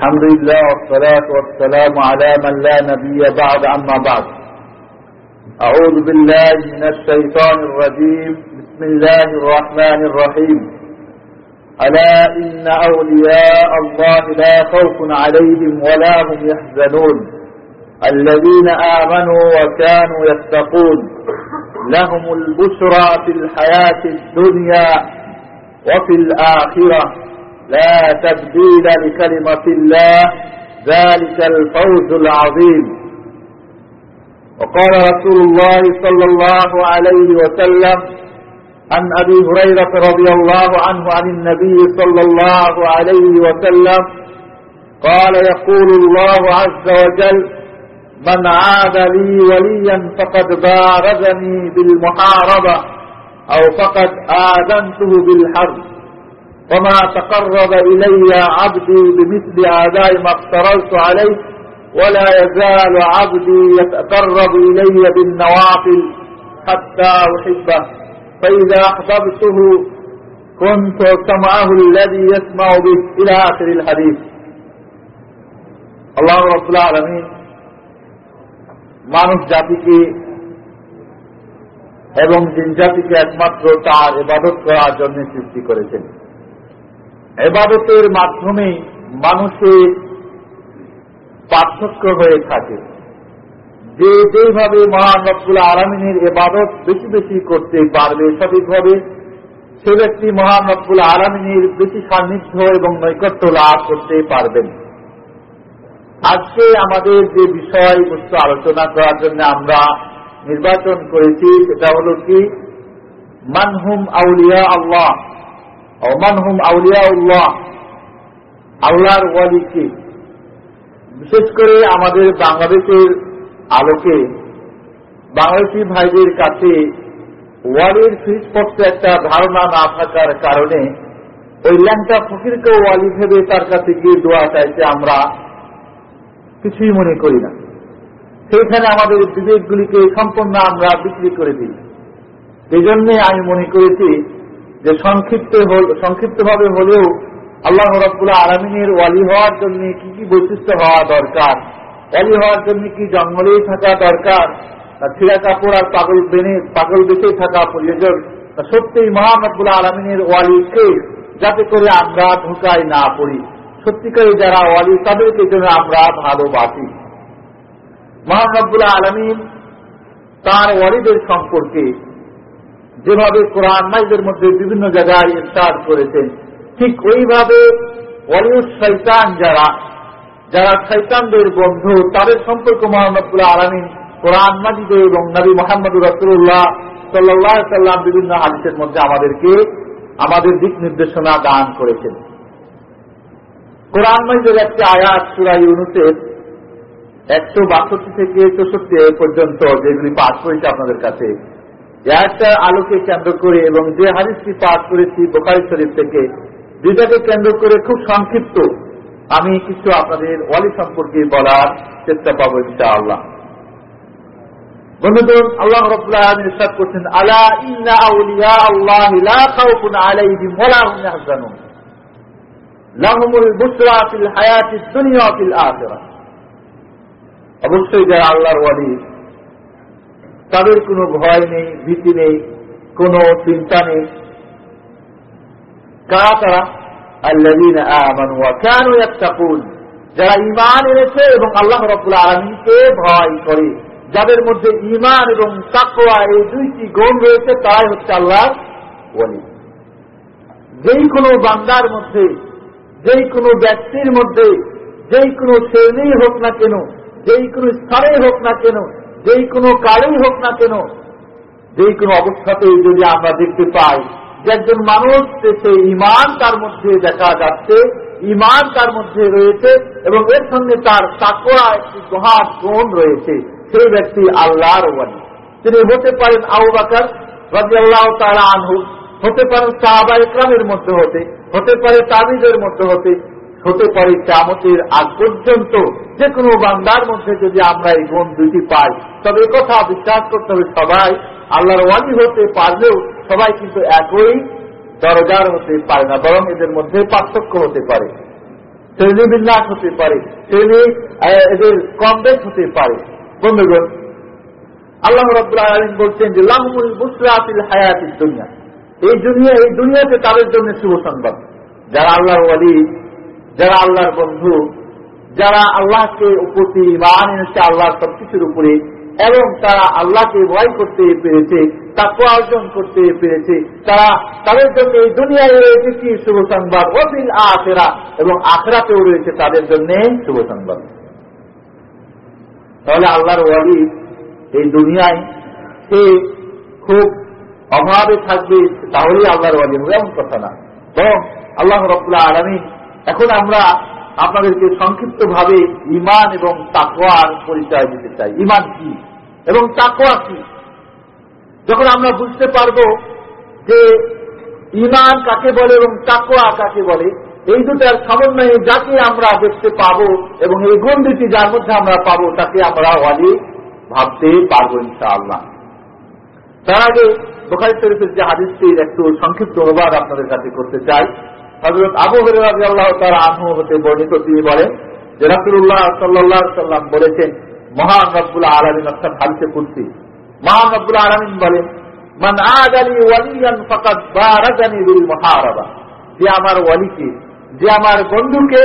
الحمد لله والصلاة والسلام على من لا نبي بعد أما بعد. أعوذ بالله من الشيطان الرجيم. بسم الله الرحمن الرحيم. ألا إن أولياء الله لا خوف عليهم ولا هم يحزنون. الذين آمنوا وكانوا يتقون. لهم البشرى في الحياة الدنيا وفي الآخرة. لا تبديل لكلمة الله. ذلك الفوز العظيم. وقال رسول الله صلى الله عليه وسلم عن أبي هريرة رضي الله عنه عن النبي صلى الله عليه وسلم قال يقول الله عز وجل من عاد لي وليا فقد بارزني بالمحاربة أو فقد آذنته بالحرب. وما تقرب إلي عبدي بمثل آداء ما افترضت عليه ولا يزال عبدي يتقرب إلي بالنوافل حتى أحبه فإذا أحببته كنت سمعه الذي يسمع به إلى آخر الحديث الله رب العالمين মানুষ জাতিকে এবং জিন জাতিকে একমাত্র তার এবাদত করার জন্য সৃষ্টি করেছেন এবাদতের মাধ্যমে মানুষের পার্থক্য হয়ে থাকে। যে যেভাবে মহান রব্বুল আলমিনের এবাদত বেশি বেশি করতে পারবে সঠিকভাবে, সে ব্যক্তি মহান রব্বুল আলমিনের বেশি সান্নিধ্য এবং নৈকট্য লাভ করতে পারবেন। আজকে আমাদের যে বিষয়বস্তু আলোচনা করার জন্য আমরা নির্বাচন করেছি, সেটা হল কি? মানহুম আউলিয়া আল্লাহ। অমানহুম আউলিয়া উল্লাহ আল্লাহর ওয়ালিকে। বিশেষ করে আমাদের বাংলাদেশের আলোকে, বাংলাদেশি ভাইদের কাছে ওয়ালির সুইচপক্ষে একটা ধারণা না থাকার কারণে ওই ল্যাংটা ফকিরকে ওয়ালি ভেবে তার কাছে গিয়ে দোয়া চাইতে আমরা কিছুই মনে করি না। সেইখানে আমাদের বিবেকগুলিকে সম্পূর্ণ আমরা বিক্রি করে দিই। এই জন্যে আমি মনে করেছি যে সংক্ষিপ্ত সংক্ষিপ্তভাবে হলেও আল্লাহ রব্বুল্লাহ আলমিনের ওয়ালি হওয়ার জন্য কি কি বৈশিষ্ট্য হওয়া দরকার? ওয়ালি হওয়ার জন্য কি জঙ্গলেই থাকা দরকার? ছিঁড়া কাপড় আর পাগল বেনে পাগল বেঁচেই থাকা প্রয়োজন? তা সত্যিই মহামদুল্লাহ আলমিনের ওয়ালিকে যাতে করে আমরা ঢুকায় না পড়ি? সত্যিকারী যারা ওয়ালি, তাদেরকে জন্য আমরা ভালোবাসি। মহানবুল্লাহ আলমিন তার ওয়ালিদের সম্পর্কে যেভাবে কোরআন মাইদের মধ্যে বিভিন্ন জায়গায় ইস্তাদ করেছেন, ঠিক ওইভাবে ওয়ালিউড শৈতান যারা যারা শৈতানদের বন্ধু, তাদের সম্পর্ক মোহাম্মদুল্লাহ আলমিন কোরআন মাজিদে এবং নবী মোহাম্মদ রসুল্লাহ সাল্লাহ সাল্লাম বিভিন্ন হাদিসের মধ্যে আমাদেরকে আমাদের দিক নির্দেশনা দান করেছেন। কোরআন মাজিদের একটি আয়াত সুরাই ইউনুসের একশো বাষট্টি থেকে চৌষট্টি পর্যন্ত যেগুলি পাঠ করেছে আপনাদের কাছে একটা আলোকে কেন্দ্র করে এবং যে হাদিসটি পাঠ করেছি বোকারি শরীফ থেকে, দুইটাকে কেন্দ্র করে খুব সংক্ষিপ্ত আমি কিছু আপনাদের ওয়ালি সম্পর্কে বলার চেষ্টা পাবো ইনশা আল্লাহ বন্ধুগণ আল্লাহ ইরশাদ করছেন আল্লাহ অবশ্যই যারা আল্লাহর ওয়ালি তাদের কোনো ভয় নেই, ভীতি নেই, কোনো চিন্তা নেই। কারা তারা? যারা ইমান এনেছে এবং আল্লাহ রব্বুল আলমীকে ভয় করে, যাদের মধ্যে ইমান এবং তাকওয়া এই দুইটি গুণ রয়েছে, তারাই হচ্ছে আল্লাহ ওয়ালি। যেই কোনো বান্দার মধ্যে, যেই কোনো ব্যক্তির মধ্যে, যেই কোনো শ্রেণি হোক না কেন, যেই কোনো স্তরে হোক না কেন যেই কোনো কালেই হোক না কেন, যেই কোনো অবস্থাতেই যদি আমরা দেখতে পাই যে একজন মানুষ, সে ইমান তার মধ্যে দেখা যাচ্ছে ইমান তার মধ্যে রয়েছে এবং এর সঙ্গে তার তাকোয়া একটি গহার গুণ রয়েছে, সেই ব্যক্তি আল্লাহর ওয়ানি তিনি হতে পারেন আউ বাকার রাজি আল্লাহ তারা আনহু, হতে পারেন সাহাবা ইকরামের মধ্যে হতে হতে পারে তাবিজের মধ্যে হতে হতে পারে চামতের আগ পর্যন্ত। যে কোনো বান্দার মধ্যে যদি আমরা এই গুণ দুইটি পাই, তবে কথা বিশ্বাস করতে হবে সবাই। আল্লাহর ওয়ালি হতে পারলেও সবাই কিন্তু একই দরজার হতে পারে না, বরং এদের মধ্যে পার্থক্য হতে পারে। শ্রেণীবিন্যাস হতে পারে শ্রেণি এদের কম বেশ হতে পারে। বন্ধুগণ, আল্লাহ রব্লা আলম বলছেন যে, লাহমুল বুসরাতিল হায়াতির দুনিয়া। এই দুনিয়া, এই দুনিয়াতে তাদের জন্য শুভ সংবাদ। যারা আল্লাহর ওয়ালি যারা আল্লাহর বন্ধু, যারা আল্লাহকে প্রতি মান এনেছে, আল্লাহর সবকিছুর উপরে, এবং তারা আল্লাহকে ভয় করতে পেরেছে তাকে অর্জন করতে পেরেছে, তারা তাদের জন্য এই দুনিয়ায় রয়েছে কি শুভ সংবাদ? অফিল আখেরা, এবং আখেরাতেও রয়েছে তাদের জন্য শুভ সংবাদ। তাহলে আল্লাহর ওয়ালি এই দুনিয়ায় সে খুব অভাবে থাকবে, তাহলেই আল্লাহর ওয়ালি হবে, এমন কথা না। বরং আল্লাহ রবুল্লাহ আলমী এখন আমরা আপনাদেরকে সংক্ষিপ্ত ভাবে ইমান এবং তাকোয়ার পরিচয় দিতে চাই। ইমান কি? এবং তাকোয়া কি? যখন আমরা বুঝতে পারব যে ইমান কাকে বলে এবং তাকোয়া কাকে বলে, এই দুটার সমন্বয়ে যাকে আমরা দেখতে পাবো এবং এই গুণ যার মধ্যে আমরা পাবো তাকে আমরা ওয়ালি ভাবতে পারব ইনশাআল্লাহ। তার আগে বোখারি শরীফের যে হাদিসটির একটু সংক্ষিপ্ত অনুবাদ আপনাদের কাছে করতে চাই। হজরত আবু হরিরাজি আল্লাহ তার আনহু হতে বর্ণিত তিনি বলেন যে রাসুল্লাহ সাল্লাহ সাল্লাম বলেছেন, মহান রব্বুল্লাহ আলমিন অর্থাৎ হালকে কুর্সি মহান রব্বুল্লাহ আলমিন বলেন, মান আলী ওয়ালিয়ান ফকাত বারাজানি বিল মহারাবা। যে আমার ওয়ালিকে, যে আমার বন্ধুকে,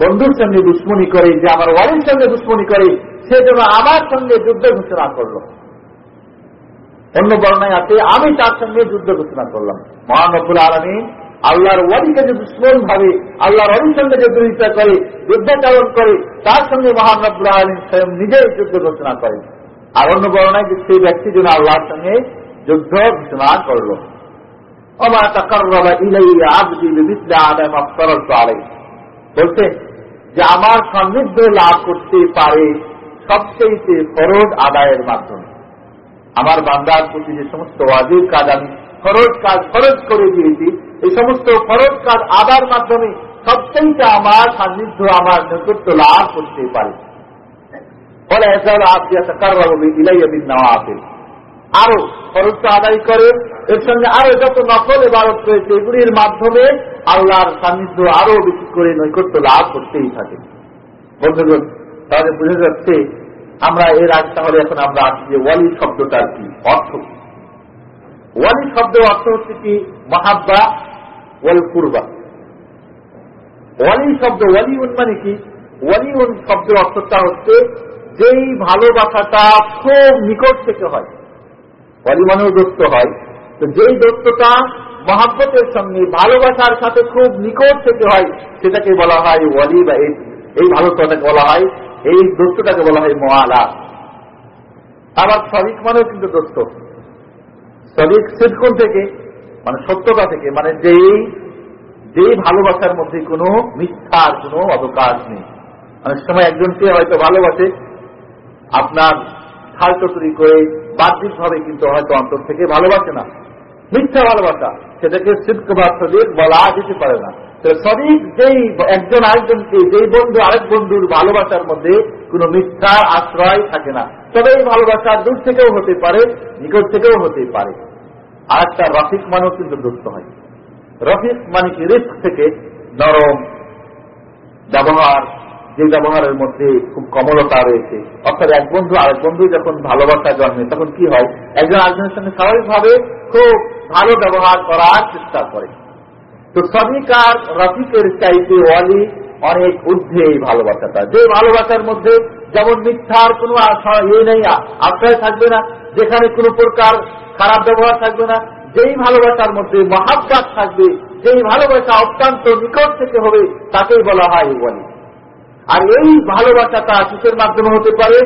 বন্ধুর সঙ্গে দুশ্মনী করে, যে আমার ওয়ালির সঙ্গে দুশ্মনী করে, সে যেন আমার সঙ্গে যুদ্ধ ঘোষণা করল। অন্য বর্ণায় আছে, আমি তার সঙ্গে যুদ্ধ ঘোষণা করলাম। মহানবুল আলমী আল্লাহর ওয়ালিকে যে দুশ্মন ভাবে, আল্লাহর অলির যে বিরোধিতা করে যুদ্ধাচারণ করে, তার সঙ্গে মহানবুল আলম স্বয়ং নিজেই যুদ্ধ ঘোষণা করে আর অন্য বর্ণায় যে সেই ব্যক্তি যেন আল্লাহর সঙ্গে যুদ্ধ ঘোষণা করল। বলছেন যে আমার সান্নিধ্য লাভ করতে পারে সবচেয়ে ফরজ আদায়ের মাধ্যমে। আমার বান্দার প্রতি যে সমস্ত ওয়াজিব কাজ আমি ফরজ কাজ ফরজ করে দিয়েছি এই সমস্ত ফরজ কাজ আদার মাধ্যমে সবচেয়ে আমার সান্নিধ্য, আমার নেতৃত্ব লাভ করতে পারে। ফলে এসাল আপিয়া সাকার ইলাইয়াবিন নেওয়া আপেল আরও খরচটা আদায় করে এর সঙ্গে আরও যত নকল এবারত রয়েছে, এগুলির মাধ্যমে আল্লাহর সান্নিধ্য আরও বেশি করে নৈকট্য লাভ করতেই থাকে। বন্ধুগণ, তাহলে বুঝে যাচ্ছে আমরা এর আগে, তাহলে এখন আমরা আসছি যে ওয়ালি শব্দটার কি অর্থ? ওয়ালি শব্দ অর্থ হচ্ছে কি, মহাব্বা ওয়াল কুরবা। ওয়ালি শব্দ ওয়ালি উন মানে কি? ওয়ালি উন শব্দের অর্থটা হচ্ছে যেই ভালোবাসাটা খুব নিকট থেকে হয়। ওয়ালি মানেও দোস্ত হয়। তো যেই দত্তটা মহাব্বতের সঙ্গে, ভালোবাসার সাথে খুব নিকট থেকে হয়, সেটাকে বলা হয় ওয়ালি বা এই ভালোবাসাটাকে বলা হয়, এই দোস্তটাকে বলা হয় মোয়ালা। আবার শরিক মানেও কিন্তু দোস্ত শরিক সিদ্ধন থেকে মানে সত্যতা থেকে মানে যেই যেই ভালোবাসার মধ্যে কোনো মিথ্যার কোনো অবকাশ নেই। অনেক সময় একজনকে হয়তো ভালোবাসে, আপনার ছাল চতুরি করে বাহ্যিক ভাবে কিন্তু হয়তো অন্তর থেকে ভালোবাসে না। মিথ্যা ভালোবাসা, সেটাকে সিদ্ধ বলা যেতে পারে না। সদিক যেই একজন আরেকজনকে, যেই বন্ধু, আরেক বন্ধুর ভালোবাসার মধ্যে কোনো মিথ্যা আশ্রয় থাকে না। তবে এই ভালোবাসা দূর থেকেও হতে পারে, নিকট থেকেও হতে পারে। আর একটা রফিক মানেও কিন্তু দুস্থ হয়। রফিক মানে কি? রিস্ক থেকে নরম ব্যবহার, যে ব্যবহারের মধ্যে খুব কমলতা রয়েছে। অর্থাৎ এক বন্ধু আরেক বন্ধু যখন ভালোবাসা জন্মে, তখন কি হয়? একজন আরেকজনের সঙ্গে স্বাভাবিকভাবে খুব ভালো ব্যবহার করার চেষ্টা করে। তো সবিকার রফিকের চাইতে ওয়ালি অনেক ঊর্ধ্বে এই ভালোবাসাটা। যে ভালোবাসার মধ্যে যেমন মিথ্যার কোনো ইয়ে নেই আশ্রয় থাকবে না। যেখানে কোনো প্রকার খারাপ ব্যবহার থাকবে না, যেই ভালোবাসার মধ্যে মহাব্বাত থাকবে, যেই ভালোবাসা অত্যন্ত নিকট থেকে হবে, তাকেই বলা হয় ওয়ালি। আর এই ভালোবাসাটা কিসের মাধ্যমে হতে পারে।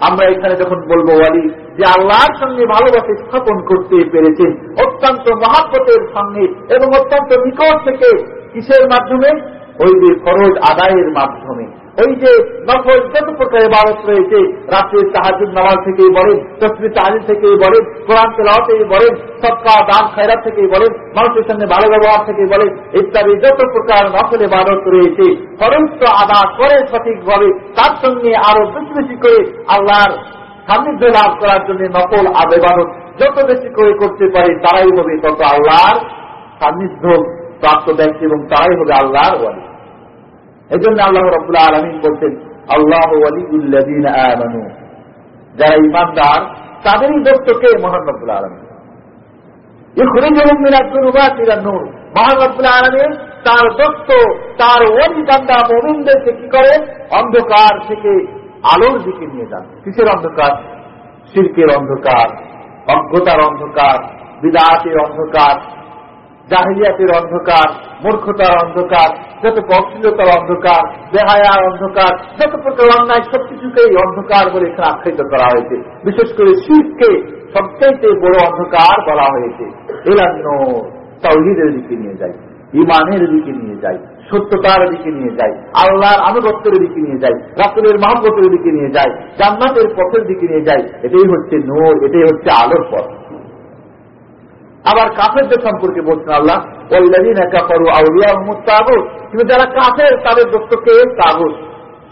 আমরা এখানে যখন বলব ওয়ালি, যে আল্লাহর সঙ্গে ভালোবাসা স্থাপন করতে পেরেছেন, অত্যন্ত মহাব্বতের সঙ্গে এবং অত্যন্ত নিকট থেকে কিসের মাধ্যমে? ওই যে ফরজ আদায়ের মাধ্যমে। ওই যে নফল যত প্রকার ইবাদত রয়েছে, রাত্রির তাহাজুদ নামাজ থেকেই বলেন তসমি তাহাজিদ থেকেই বলেন, কোরআন তেলাওয়াতেই বলেন সৎকা দান, খায়রাত থেকেই বলেন, মানুষের সঙ্গে ভালো ব্যবহার থেকেই বলেন, ইত্যাদি যত প্রকার নফল ইবাদত রয়েছে তো আদা করে সঠিকভাবে তার সঙ্গে আরও বেশি বেশি করে আল্লাহর সান্নিধ্য লাভ করার জন্য নকল আবেদন যত বেশি করে করতে পারে, তারাই হবে তত আল্লাহর সান্নিধ্য প্রাপ্ত ব্যক্তি এবং তারাই হবে আল্লাহর ওয়ালি। এই জন্য আল্লাহ রবুল্লাহ আলমিন বলছেন, আল্লাহ আলিউল্লাদিন যারা ইমানদার তাদেরই দোস্তকে মহান রব্বুল আলমিন। তার দত্ত তার ওই দান্দা মোমিনদেরকে কি করে? অন্ধকার থেকে আলোর দিকে নিয়ে যান। কিসের অন্ধকার? শিল্পের অন্ধকার, অজ্ঞতার অন্ধকার, বিদাতের অন্ধকার জাহিলিয়াতের অন্ধকার, মূর্খতার অন্ধকার, যত অশ্লীলতার অন্ধকার, বেহায়ার অন্ধকার, যত প্রকার অন্যায় সবকিছুকে এই অন্ধকার বলে এখানে আখ্যায়িত করা হয়েছে। বিশেষ করে শিল্পকে সবচাইতে বড় অন্ধকার বলা হয়েছে। এলান্ন তৌহিদের দিকে নিয়ে যায় ইমানের দিকে নিয়ে যায় সত্যতার দিকে নিয়ে যায় আল্লাহর আনুগত্যের দিকে নিয়ে যায় রাসুলের মহব্বতের দিকে নিয়ে যায় জান্নাতের পথের দিকে নিয়ে যায় এটাই হচ্ছে নূর, এটাই হচ্ছে আলোর পথ। আবার কাফেরদের সম্পর্কে বলছেন আল্লাহ কিন্তু যারা কাফের, তাদের দোস্তকে তাগুত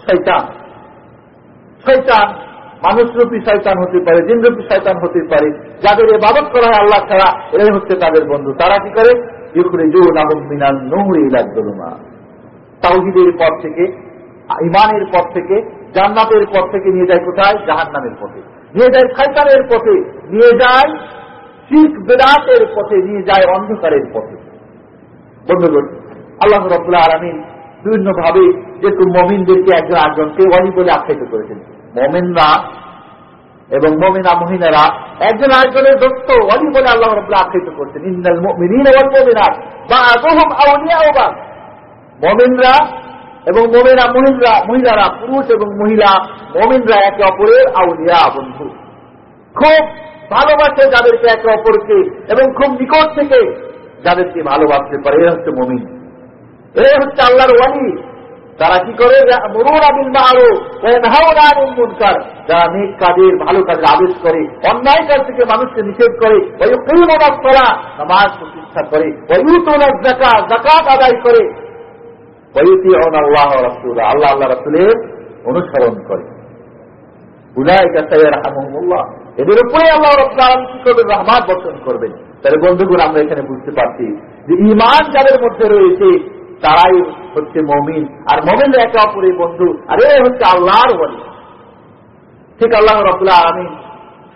শৈতান শৈতান মানুষরূপী শৈতান হতে পারে, জিনরূপী শৈতান হতে পারে। যাদের এবাদত করা হয় আল্লাহ ছাড়া, এরাই হচ্ছে তাদের বন্ধু। তারা কি করে? তাওহিদের পথ থেকে ইমানের পথ থেকে, জান্নাতের পথ থেকে নিয়ে যায় কোথায়? জাহান নামের পথে। নিয়ে যায় শৈতানের পথে। নিয়ে যায় শিখ বেদাতের পথে নিয়ে যায়, অন্ধকারের পথে। বন্ধুগণ, আল্লাহ রবুল্লাহ আলমিন বিভিন্ন ভাবে যেহেতু মমিনদেরকে একজন একজনকে অলি বলে আখ্যায়িত করেছেন। মমিনরা এবং মমিনা মহিনারা একজন আরেকজনের দোস্ত অলি বলে আল্লাহ রবুল্লাহ আখ্যায়িত করছেন। ইন্দাল মমিনার বা আদহম আউলিয়া ওবা মমিনরা এবং মমিনা মহিলা মহিলারা, পুরুষ এবং মহিলা, মমিনরা একে অপরের আউলিয়া বন্ধু। খুব ভালোবাসে যাদেরকে একে অপরকে এবং খুব নিকট থেকে যাদেরকে ভালোবাসতে পারে। এরা হচ্ছে মমিন। এরাই হচ্ছে আল্লাহর ওয়ালি। তারা কি করে? যারা নেক কাজের, ভালো কাজের আদেশ করে, অন্যায় কাজ থেকে মানুষকে নিষেধ করে করা নামাজ প্রতিষ্ঠা করে জাকাত আদায় করে আল্লাহ আল্লাহ আল্লাহ রসুলের অনুসরণ করে। এদের উপরে আল্লাহ রব্লাম কি করবেন? রহমান বর্ষণ করবেন। তাহলে বন্ধুগুলো আমরা এখানে বুঝতে পারছি যে ইমান যাদের মধ্যে রয়েছে, তারাই হচ্ছে মমিন। আর মমিন একে অপরের বন্ধু। আর এ হচ্ছে আল্লাহর ওয়ালি। ঠিক আল্লাহ রবুল্লাহ আমি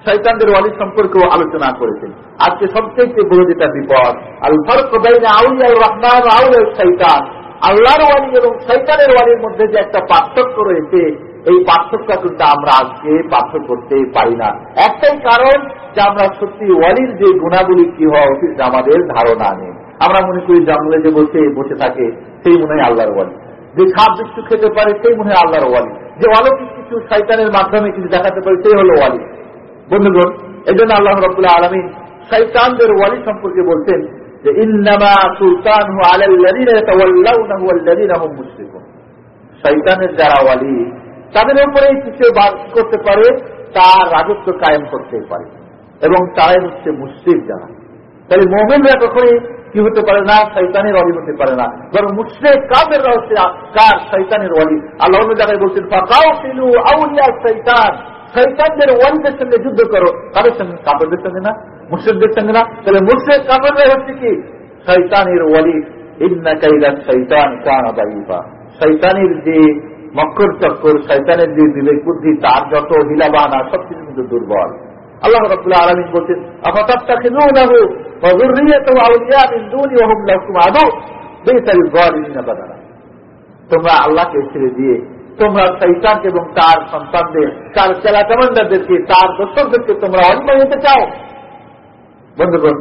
শৈতানদের ওয়ালি সম্পর্কেও আলোচনা করেছেন। আজকে সবচেয়ে বড় যেটা বিপদ আল ফরক আউলিয়া রহমান আউলিয়া শৈতান আল্লাহর ওয়ালি এবং শৈতানের ওয়ালির মধ্যে যে একটা পার্থক্য রয়েছে এই পার্থক্য কিন্তু আমরা আজকে পার্থক্য করতে পারি না। একটাই কারণ যে আমরা সত্যি ওয়ালির যে গুণাবলী কি হওয়া উচিত আমাদের ধারণা নেই। আমরা মনে করি জঙ্গলে যে বসে বসে থাকে, সেই মনে হয় আল্লাহর ওয়ালি। যে সাপ বিচ্ছু খেতে পারে, সেই মনে হয় আল্লাহর ওয়ালি। যে অলৌকিক কিছু শৈতানের মাধ্যমে কিছু দেখাতে পারে, সেই হলো ওয়ালি। বন্ধুগণ এই জন্য আল্লাহ রবুল্লাহ আলমিন শৈতানদের ওয়ালি সম্পর্কে বলছেন যে, ইন্নামা সুলতান শৈতানের যারা ওয়ালি তাদের উপরে কিছু করতে পারে তার রাজত্ব কায়েম করতে পারে। এবং তারাই হচ্ছে মুসলিম যারা। তাহলে মোমেনরা কখনই কি হতে পারে না? শৈতানের অলি হতে পারে না। বরং মুসলিম কাদের হচ্ছে কার? শৈতানের অলি আল্লাহ জায়গায় বলছেন ফাঁকাও ফিলু আউলিয়া শৈতান শৈতানদের ওয়ালিদের সঙ্গে যুদ্ধ করো। তাদের সঙ্গে? কাপড়দের সঙ্গে না? মুসলিমদের সঙ্গে না? তাহলে মুসলিম কাপড়রা হচ্ছে কি? শৈতানের ওয়ালি। ইন্না কাইলা শৈতান কান শৈতানের যে মক্কর চক্কর শৈতানের যে বিবেক বুদ্ধি, তার যত হিলাবানা সবকিছু কিন্তু দুর্বল। আল্লাহ রবুল্লাহ আলমিন বলছেন তোমরা আল্লাহকে ছেড়ে দিয়ে, তোমরা শৈতান এবং তার সন্তানদের, তার চেলা কমান্ডারদেরকে, তার দর্শকদেরকে তোমরা অনিময় হতে চাও। বন্ধুগণ,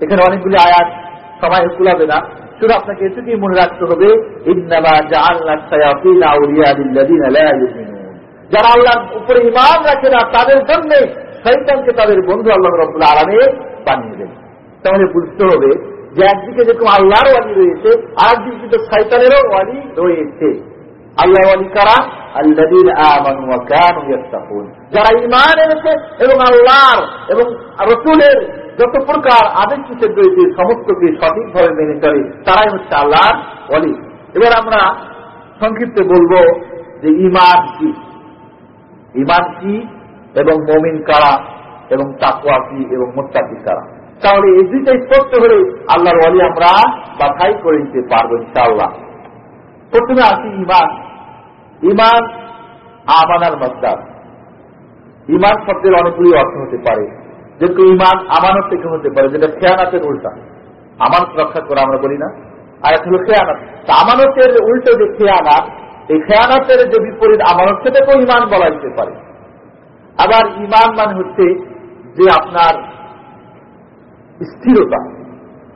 এখানে অনেকগুলি আয়াত সময় কুলাবে না শুধু আপনাকে এটুকুই মনে রাখতে হবে যারা আল্লাহর উপরে ইমান রাখে না, তাদের জন্য শৈতানকে তাদের বন্ধু আল্লাহ রব্লা আরামে বানিয়ে দেন তাহলে বুঝতে হবে যে একদিকে যেরকম আল্লাহর ওয়ালি রয়েছে আর একদিকে কিন্তু শৈতানেরও ওয়ালি রয়েছে। আল্লাহ আলী কারা? আল্লাদিন যারা ইমান এনেছে এবং আল্লাহর এবং রসুলের যত প্রকার আদেশ নিষেধ রয়েছে, সমস্তকে সঠিকভাবে মেনে চলে, তারাই হচ্ছে আল্লাহর অলি এবার আমরা সংক্ষিপ্তে বলব যে ইমান কি? ইমান কি এবং মমিন কারা এবং তাকুয়া কি এবং মোত্তাকি কারা? তাহলে এই দুইটা স্পষ্ট হলে আল্লাহর অলি আমরা বাছাই করে নিতে পারব ইনশাআল্লাহ। প্রথমে আসি ইমান ইমান আমানার মজদার ইমান শব্দের অনেকগুলি অর্থ হতে পারে। যেহেতু ইমান আমানত থেকে হতে পারে, যেটা খেয়ানাতের উল্টা। আমানত রক্ষা করা আমরা বলি না। আর একটা হলো খেয়ানাত। আমানতের উল্টো যে খেয়ানাত, এই খেয়ানাতের যে বিপরীত আমানত সেটাকেও ইমান বলা যেতে পারে। আবার ইমান মানে হচ্ছে যে আপনার স্থিরতা।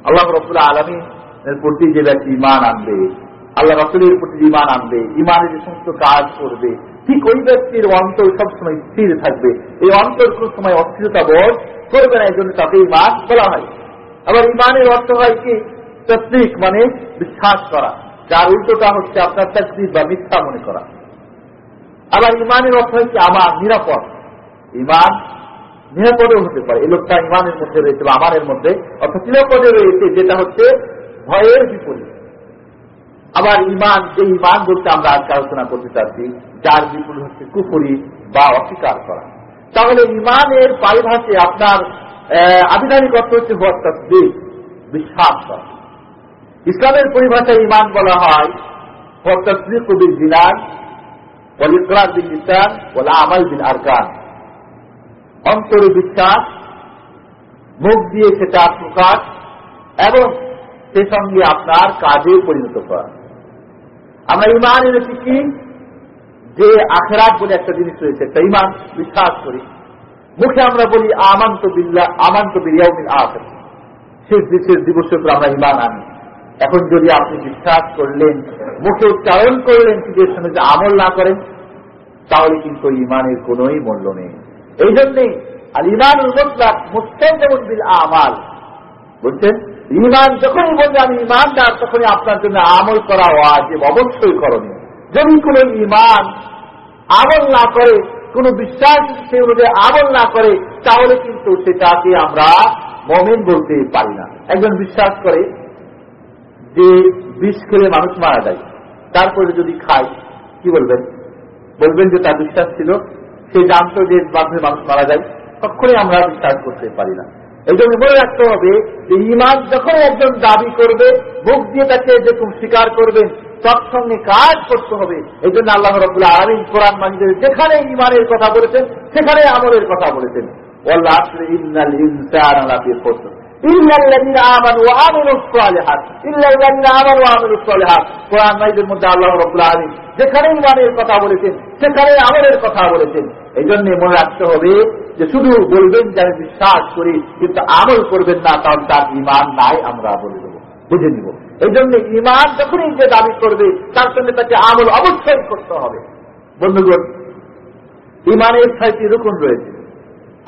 আল্লাহ রসুল্লাহ আলমীর প্রতি যে ব্যক্তি ইমান আনবে, আল্লাহ রসুলের প্রতি ইমান আনবে ইমানের যে সমস্ত কাজ করবে ঠিক ওই ব্যক্তির অন্তর সবসময় স্থির থাকবে। এই অন্তর কোন সময় অস্থিরতা বোধ করবে না, এই জন্য তাকে ইমান বলা হয়। আবার ইমানের অর্থ হয় কি? তসদিক মানে বিশ্বাস করা। যার উল্টোটা হচ্ছে আপনার তসদিক বা মিথ্যা মনে করা। আবার ইমানের অর্থ হচ্ছে আমার নিরাপদ। ইমান নিরাপদেও হতে পারে। এই লোকটা ইমানের মধ্যে রয়েছে বা আমানের মধ্যে, অর্থাৎ নিরাপদে রয়েছে, যেটা হচ্ছে ভয়ের বিপরীত। আবার ইমান যে ইমান বলতে আমরা আজকে আলোচনা করতে চাচ্ছি, যার বিপরীত হচ্ছে কুফুরি বা অস্বীকার করা। তাহলে ইমানের পারিভাষে আপনার আবিধানিক অর্থ হচ্ছে তসদিক, বিশ্বাস করা। ইসলামের পরিভাষায় ইমান বলা হয় তসদিক কবির জিনান ওয়ালিকরার বিন ইসলাম ওলা আমাল বিন আরকান। অন্তরে বিশ্বাস, মুখ দিয়ে সেটা প্রকাশ, এবং সে সঙ্গে আপনার কাজে পরিণত করা। আমরা ইমান এনেছি কি? যে আখেরাত বলে একটা জিনিস রয়েছে, একটা ইমান বিশ্বাস করি। মুখে আমরা বলি, আমান্ত বিল্লা আমান্ত বিরিয়াউমিন আখের। শেষ বিশেষ দিবসের উপর আমরা ইমান আনি। এখন যদি আপনি বিশ্বাস করলেন, মুখে উচ্চারণ করলেন নিজের সঙ্গে যে আমল না করেন, তাহলে কিন্তু ইমানের কোনোই মূল্য নেই। এই জন্যে আর ইমান মুস্তান যেমন বিল আমাল বলছেন ইমান যখনই বলবে আমি ইমানদার তখনই আপনার জন্য আমল করা ওয়াজিব, অবশ্যই করণীয়। যদি কোন ইমান আমল না করে, কোন বিশ্বাস সে অনুযায়ী আমল না করে, তাহলে কিন্তু সেটাকে আমরা মমিন বলতে পারি না। একজন বিশ্বাস করে যে বিষ খেলে মানুষ মারা যায়, তারপরে যদি খায়, কি বলবেন? বলবেন যে তার বিশ্বাস ছিল, সে জানতো যে মাধ্যমে মানুষ মারা যায় কখনই আমরা বিশ্বাস করতে পারি না। এই জন্য মনে রাখতে হবে যে ইমান যখন একজন দাবি করবে, মুখ দিয়ে তাকে যেরকম স্বীকার করবেন তৎসঙ্গে কাজ করতে হবে। এই জন্য আল্লাহ রবুল্লাহ আলমিন কোরআন মানিদের যেখানে ইমানের কথা বলেছেন, সেখানে আমলের কথা বলেছেন। যেখানে ইমানের কথা বলেছেন, সেখানে আমলের কথা বলেছেন। এই জন্য মনে রাখতে হবে যে শুধু বলবেন যে আমি বিশ্বাস করি, কিন্তু আমল করবেন না, কারণ তার ইমান নাই, আমরা বলে দেবো বুঝে নিব। এই জন্য ইমান যখনই যে দাবি করবে, তার সঙ্গে তাকে আমল অবশ্যই করতে হবে। বন্ধুগণ ইমানের ছয়টি রুকুন রয়েছে।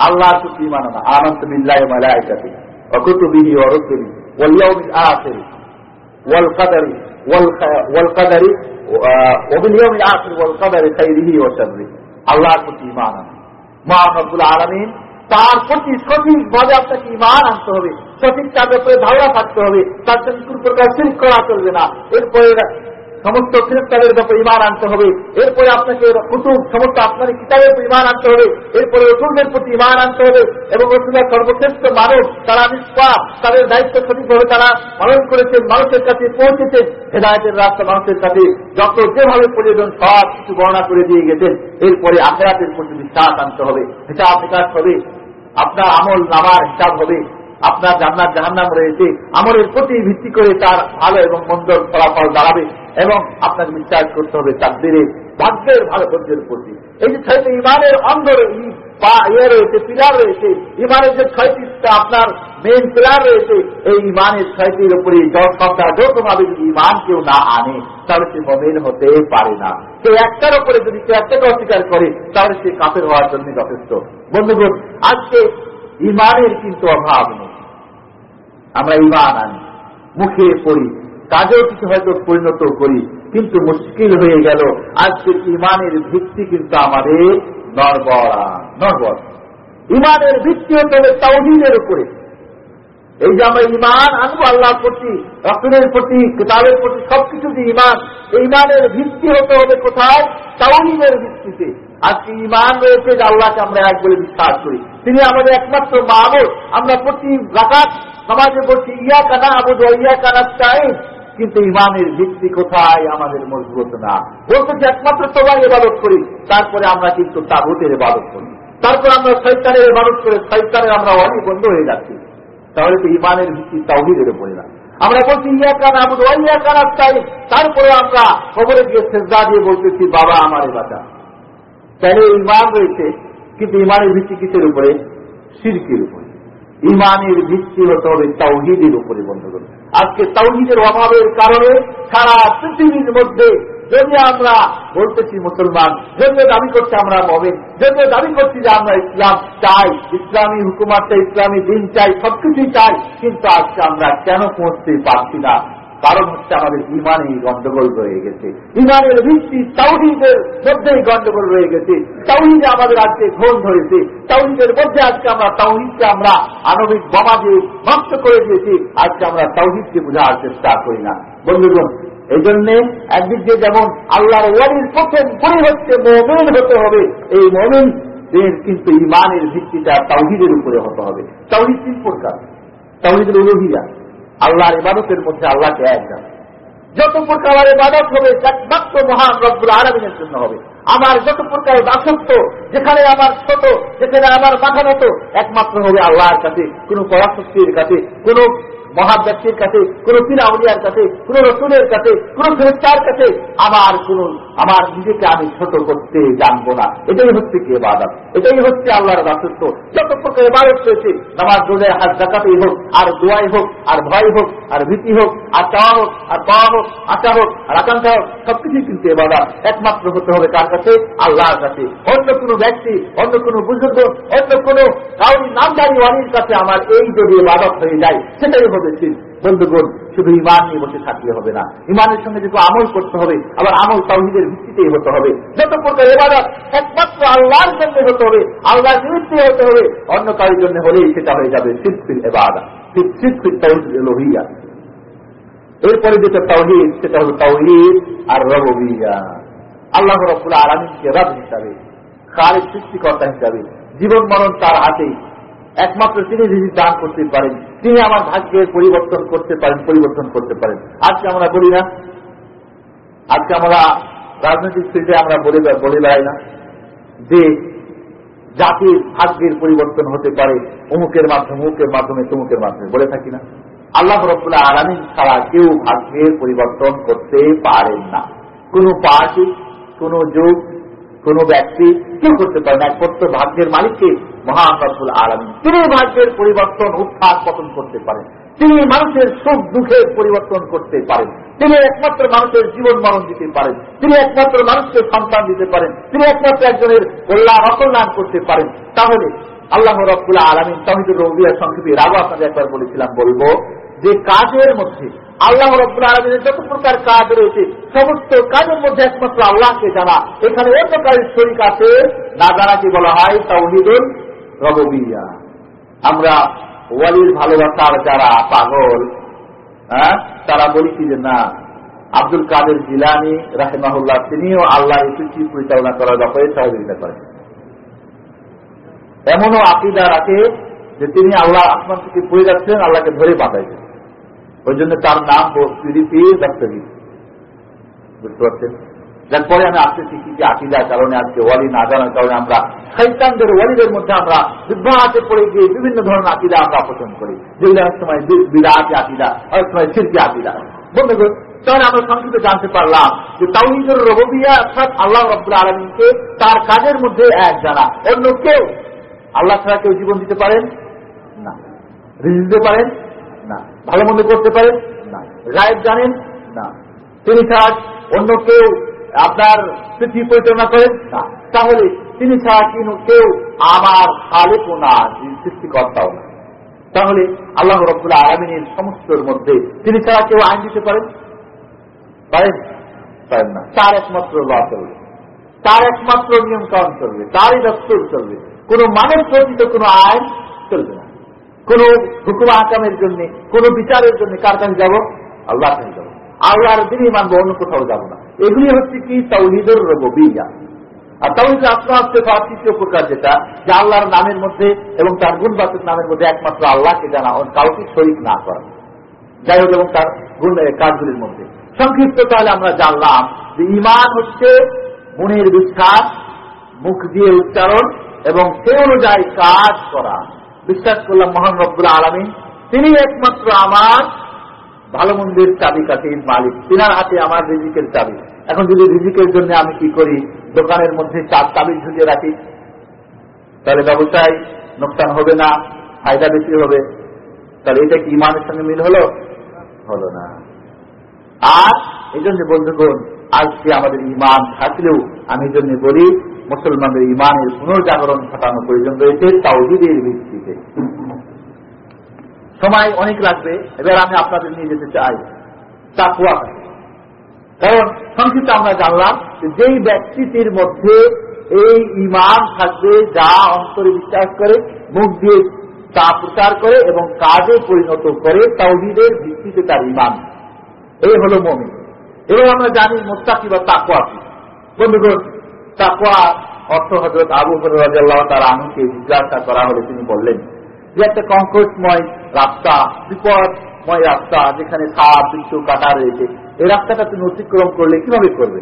আল্লাহ শুধু ইমান আনন্দ মিল্লাহ মালায় অকুতুবিহি অরকুবি ওল্লাউমি আখেরি, ওয়াল কাদারি ওয়াল কাদারি ওবিলিয়মি আখেরি, ওয়াল কাদারি খাইরিহি ওয়াসাবরিহি আল্লাহর প্রতি ইমান আনা। মহানবুল আলমিন তার প্রতি সঠিকভাবে আপনাকে ইমান আনতে হবে। সঠিক তার ব্যাপারে ধারণা থাকতে হবে। তার জন্য কোন প্রকার শিল্প করা চলবে না। এরপরে সমস্ত ফিরস্তাদের ব্যাপারে ইমান আনতে হবে। এরপরে আপনাকে কুতুব, সমস্ত আপনার কিতাবের উপর ইমান আনতে হবে। এরপরে রসুলদের প্রতি ইমান আনতে হবে এবং রসুলের সর্বশ্রেষ্ঠ মানব তারা নিষ্পাপ, তাদের দায়িত্ব সঠিকভাবে তারা পালন করেছেন মানুষের কাছে পৌঁছেছেন হেদায়তের রাস্তা মানুষের কাছে। যত যেভাবে প্রয়োজন সব কিছু বর্ণনা করে দিয়ে গেছেন, এরপরে আখেরাতের প্রতি বিশ্বাস আনতে হবে, হিসাব বিকাশ হবে, আপনার আমল নামার হিসাব হবে। আপনার জান্নাত জাহান্নাম রয়েছে। আমলের প্রতি ভিত্তি করে তার ভালো এবং মন্দ ফলাফল দাঁড়াবে এবং আপনাকে বিশ্বাস করতে হবে তাকদিরে। ভাগ্যের ভালো ভদ্রের প্রতি। এই যে ছয়টি ইমানের অন্ধর পা ইয়ে রয়েছে, পিলার রয়েছে, ইমানের যে ছয়টি আপনার মেন পিলার রয়েছে, এই ইমানের ছয়টির উপরে যৌথভাবে যদি ইমান কেউ না আনে, তাহলে সে মমিন হতে পারে না। কেউ একটার উপরে যদি কেউ একটাকে অস্বীকার করে, তাহলে সে কাপের হওয়ার জন্য যথেষ্ট। বন্ধুগণ, আজকে ইমানের কিন্তু অভাব নেই। আমরা ইমান আনি, মুখে পড়ি, কাজেও কিছু হয়তো পরিণত করি, কিন্তু মুশকিল হয়ে গেল। আজকে ইমানের ভিত্তি কিন্তু আমাদের নরবরা নরবর ইমানের ভিত্তি হতে হবে তাওহিদের উপরে। এই যে আমরা ইমান আনব আল্লাহর প্রতি, রসুলের প্রতি, কিতাবের প্রতি, সবকিছু যে ইমান এই ইমানের ভিত্তি হতে হবে কোথায়? তাওহিদের ভিত্তিতে। আজকে ইমান রয়েছে যে আল্লাহকে আমরা এক বলে বিশ্বাস করি। তিনি আমাদের একমাত্র মাহবুদ আমরা প্রতি রাকাত সমাজে বলছি, ইয়া কানা আবুদ ইয়া কানা চাই কিন্তু ইমানের ভিত্তি কোথায়? আমাদের মজবুত না। বলতেছি একমাত্র তোমার এবাদত করি, তারপরে আমরা কিন্তু তাগুতের এবাদত করি। তারপর আমরা শৈতানের এবাদত করে শৈতানের আমরা অনেক বন্ধ হয়ে যাচ্ছি। তাহলে তো ইমানের ভিত্তি তাওহিদের উপরে না। আমরা বলছি, ইয়া কান আমদ ইয়া কান চাই তারপরে আমরা খবরে গিয়ে সেজদা দিয়ে বলতেছি, বাবা, আমার বাচ্চা তাহলে ইমান রয়েছে, কিন্তু ইমানের ভিত্তি কিসের উপরে? সিরকির উপরে। ইমানের ভিত্তি হতে হবে তাওহিদের উপরে বন্ধুগণ আজকে তাওহিদের অভাবের কারণে সারা পৃথিবীর মধ্যে যদি আমরা বলতেছি মুসলমান, যদিও দাবি করছি আমরা মমিন, যদিও দাবি করছি যে আমরা ইসলাম চাই, ইসলামী হুকুমাত চাই ইসলামী দিন চাই, সবকিছুই চাই, কিন্তু আজকে আমরা কেন পৌঁছতে পারছি না? কারণ হচ্ছে আমাদের ইমানেই গন্ডগোল রয়ে গেছে। ইমানের ভিত্তি তাওহিদের মধ্যেই গন্ডগোল রয়ে গেছে। তাওহিদে আমাদের আজকে ঘন ধরেছে। তাওহিদের মধ্যে আজকে আমরা তাওহিদকে আমরা আণবিক বোমা দিয়ে নষ্ট করে দিয়েছি। আজকে আমরা তাওহিদকে বোঝার চেষ্টা করি না। বন্ধুগণ এই জন্যে একদিক দিয়ে যেমন আল্লাহর ওয়ারির প্রথম গুণই হচ্ছে, মমিন হতে হবে, এই মমিন কিন্তু ইমানের ভিত্তিটা তাওহিদের উপরে হতে হবে। তাওহিদ তিন প্রকার। তাওহিদের উলহিয়া আল্লাহর ইবাদতের মধ্যে আল্লাহকে এক জানে যত প্রকার ইবাদত হবে, একমাত্র মহান রব্বুল আলমিনের জন্য হবে। আমার যত প্রকার দাসত্ব, যেখানে আমার ছোট, যেখানে আমার মাথা মতো একমাত্র হবে আল্লাহর কাছে, কোনো পরাশক্তির কাছে, কোন মহান ব্যক্তির কাছে, কোন পিরাউলিয়ার কাছে, কোন রসুলের কাছে, কোন ফেরস্তার কাছে আমার কোন, আমার নিজেকে আমি ছোট করতে জানব না। এটাই হচ্ছে কি এবাদত এটাই হচ্ছে আল্লাহর দাসত্ব যত প্রকার এবাদত রয়েছে, নামাজ রোজায় হাত জাকাতেই হোক, আর দোয়াই হোক, আর ভয় হোক, আর ভীতি হোক, আর চাওয়া হোক, আর পাওয়া হোক, আশা হোক, আর আকাঙ্ক্ষা হোক, সবকিছুই কিন্তু এবাদত একমাত্র হতে হবে কার কাছে? আল্লাহর কাছে। অন্য কোনো ব্যক্তি, অন্য কোনো বুজুর্গ, অন্য কোনো কাউরি নামদারি ওয়ানির কাছে আমার এই যদি এবাদত হয়ে যায়, সেটাই হবে ঠিক বন্ধুগণ, শুধু ইমান নিয়ে বসে থাকলে হবে না। ইমানের সঙ্গে যেহেতু আমল করতে হবে, আবার আমল তাহিদের ভিত্তিতেই হতে হবে। যত প্রকার এবাদত একমাত্র আল্লাহর জন্য হতে হবে, আল্লাহর নিমিত্তে হতে হবে, অন্য কারোর জন্য হলেই সেটা হয়ে যাবে সিদ্ধির এবাদা সিদ্ধির তাহিদ লোহিয়া এরপরে যেটা তাওহিদ, সেটা হলো তাওহিদ আর রবিয়া আল্লাহ রব্বুল আলমিনকে রব হিসাবে খালের সৃষ্টিকর্তা হিসাবে, জীবন মরণ তার হাতেই একমাত্র তিনি যিনি দান করতে পারেন, তিনি আমার ভাগ্যের পরিবর্তন করতে পারেন, পরিবর্তন করতে পারেন। আজকে আমরা বলি না। আজকে আমরা রাজনৈতিক ফিল্ডে আমরা বলে বলে বেড়াই না যে জাতির ভাগ্যের পরিবর্তন হতে পারে অমুকের মাধ্যমে অমুকের মাধ্যমে, তমুকের মাধ্যমে। বলে থাকি না। আল্লাহ রব্বুল্লাহ আলমিন ছাড়া কেউ ভাগ্যের পরিবর্তন করতে পারেন না। কোন পার্টি, কোন যুগ কোন ব্যক্তি কেউ করতে পারে না একমাত্র ভাগ্যের মালিককে মহান রব্বুল আলমিন। তিনি ভাগ্যের পরিবর্তন উত্থান পতন করতে পারেন। তিনি মানুষের সুখ, দুঃখের পরিবর্তন করতে পারেন। তিনি একমাত্র মানুষের জীবন মরণ দিতে পারেন। তিনি একমাত্র মানুষকে সন্তান দিতে পারেন। তিনি একমাত্র একজনের কল্যাণ অকল্যাণ করতে পারেন। তাহলে আল্লাহ রব্বুল্লাহ আলমিন তহিদুর রবিয়ার সংক্ষেপে রাগু আপনাদের একবার বলেছিলাম, বলব যে কাজের মধ্যে আল্লাহ রব্বুল্লাহ আলমিনের যত প্রকার কাজ রয়েছে, সমস্ত কাজের মধ্যে একমাত্র আল্লাহকে জানা। এখানে অন্য কাজের শরীর আছে না জানাকে বলা হয় তাওহিদুল রবিয়া আমরা ওয়ালির ভালোবাসার যারা পাগল হ্যাঁ তারা বলি কি যে না, আব্দুল কাদের জিলানি রাহেমাহুল্লাহ, তিনিও আল্লাহ এসেছি পরিচালনা করার ব্যাপারে সহযোগিতা করেন। এমনও আকিদা রাখে যে তিনি আল্লাহ আসমান থেকে পড়ে যাচ্ছেন, আল্লাহকে ধরে বাঁধাইছেন ওই জন্য তার নাম পিডিপি দস্তগীর বুঝতে পারছেন? যার পরে আমি আসতেছি কি কি আকিদার কারণে আজকে ওয়ালি না জানার কারণে আমরা শৈতানদের ওয়ালিদের মধ্যে আমরা বিভ্রাহাতে পড়ে গিয়ে বিভিন্ন ধরনের আকিদা আমরা অপছন্দ করি। যেগুলো অনেক সময় বিরাটি আকিদা, অনেক সময় সিরকি আকিদা। বন্ধুগণ তাহলে আমরা সংক্ষিপ্ত জানতে পারলাম যে তাউহিদুর রবিয়া অর্থাৎ আল্লাহ রব্দুল আলমীকে তার কাজের মধ্যে এক জানা। অন্য কেউ আল্লাহ ছাড়া কেউ জীবন দিতে পারেন? না। রিজ দিতে পারেন? ভালো মন্দ করতে পারেন? না। গায়েব জানেন? না। তিনি ছাড়া অন্য কেউ আপনার পৃথিবী পরিচালনা করেন? না। তাহলে তিনি ছাড়া কিন্তু কেউ আমার খালেকও না সৃষ্টিকর্তাও না। তাহলে আল্লাহ রব্দুল্লাহ আলমিনের সমস্তর মধ্যে তিনি ছাড়া কেউ আইন দিতে পারেন? পারেন? পারেন না। তার একমাত্র ল চলবে তার একমাত্র নিয়ম কারণ চলবে। তারই দপ্তর চলবে। কোন মানুষ রচিত কোন আইন চলবে না। কোন হুকুম আকামের জন্য, কোন বিচারের জন্য কার কাছে যাব? আল্লাহ কাছে যাব। আল্লাহর দিনই মানবো অন্য কোথাও যাব না। এগুলি হচ্ছে কি? তাউহিদুর রবিয়া আর তাহলে আপনার হচ্ছে তৃতীয় প্রকার যেটা, যে আল্লাহর নামের মধ্যে এবং তার গুণবাচক নামের মধ্যে একমাত্র আল্লাহকে জানা কাউকে শরিক না করা। যাই হোক, এবং তার গুণ কাজগুলির মধ্যে। সংক্ষিপ্ত তাহলে আমরা জানলাম যে ইমান হচ্ছে মনের বিশ্বাস মুখ দিয়ে উচ্চারণ এবং সে অনুযায়ী কাজ করা। বিশ্বাস করলাম মহান রব্বুল আলমী তিনি একমাত্র আমার ভালো মন্দির চাবি কাঠির মালিক। তিনার হাতে আমার রিজিকের চাবি। এখন যদি রিজিকের জন্য আমি কি করি? দোকানের মধ্যে চার চাবি ঝুলিয়ে রাখি। তাহলে ব্যবসায় নোকসান হবে না, ফায়দা বেশি হবে। তাহলে এটা কি ইমানের সঙ্গে মিল হলো? হলো না। আর এই জন্য বন্ধুগণ, আজকে আমাদের ইমান থাকলেও আমি জন্য বলি মুসলমানদের ইমানের পুনর্জাগরণ ঘটানো প্রয়োজন রয়েছে, তাওহিদের ভিত্তিতে। সময় অনেক লাগবে, এবার আমি আপনাদের নিয়ে যেতে চাই তাকুয়া কারণ সংক্ষিপ্ত আমরা জানলাম যেই ব্যক্তিটির মধ্যে এই ইমান থাকবে, যা অন্তরে বিশ্বাস করে, মুখ দিয়ে তা প্রচার করে এবং কাজে পরিণত করে, তাওহিদের ভিত্তিতে তার ইমান এই হল মমি এবং আমরা জানি মোস্তাকি বা তাকুয়া কি। বন্ধুগণ তাকুয়া অর্থ হজরত আবু হরাল্লাহ তার আনুকে জিজ্ঞাসা করা হলে তিনি বললেন, যে একটা কংকটময় রাস্তা, বিপদময় রাস্তা যেখানে সাপ বিচ্ছু কাটা রয়েছে, এই রাস্তাটা তুমি অতিক্রম করলে কীভাবে করবে?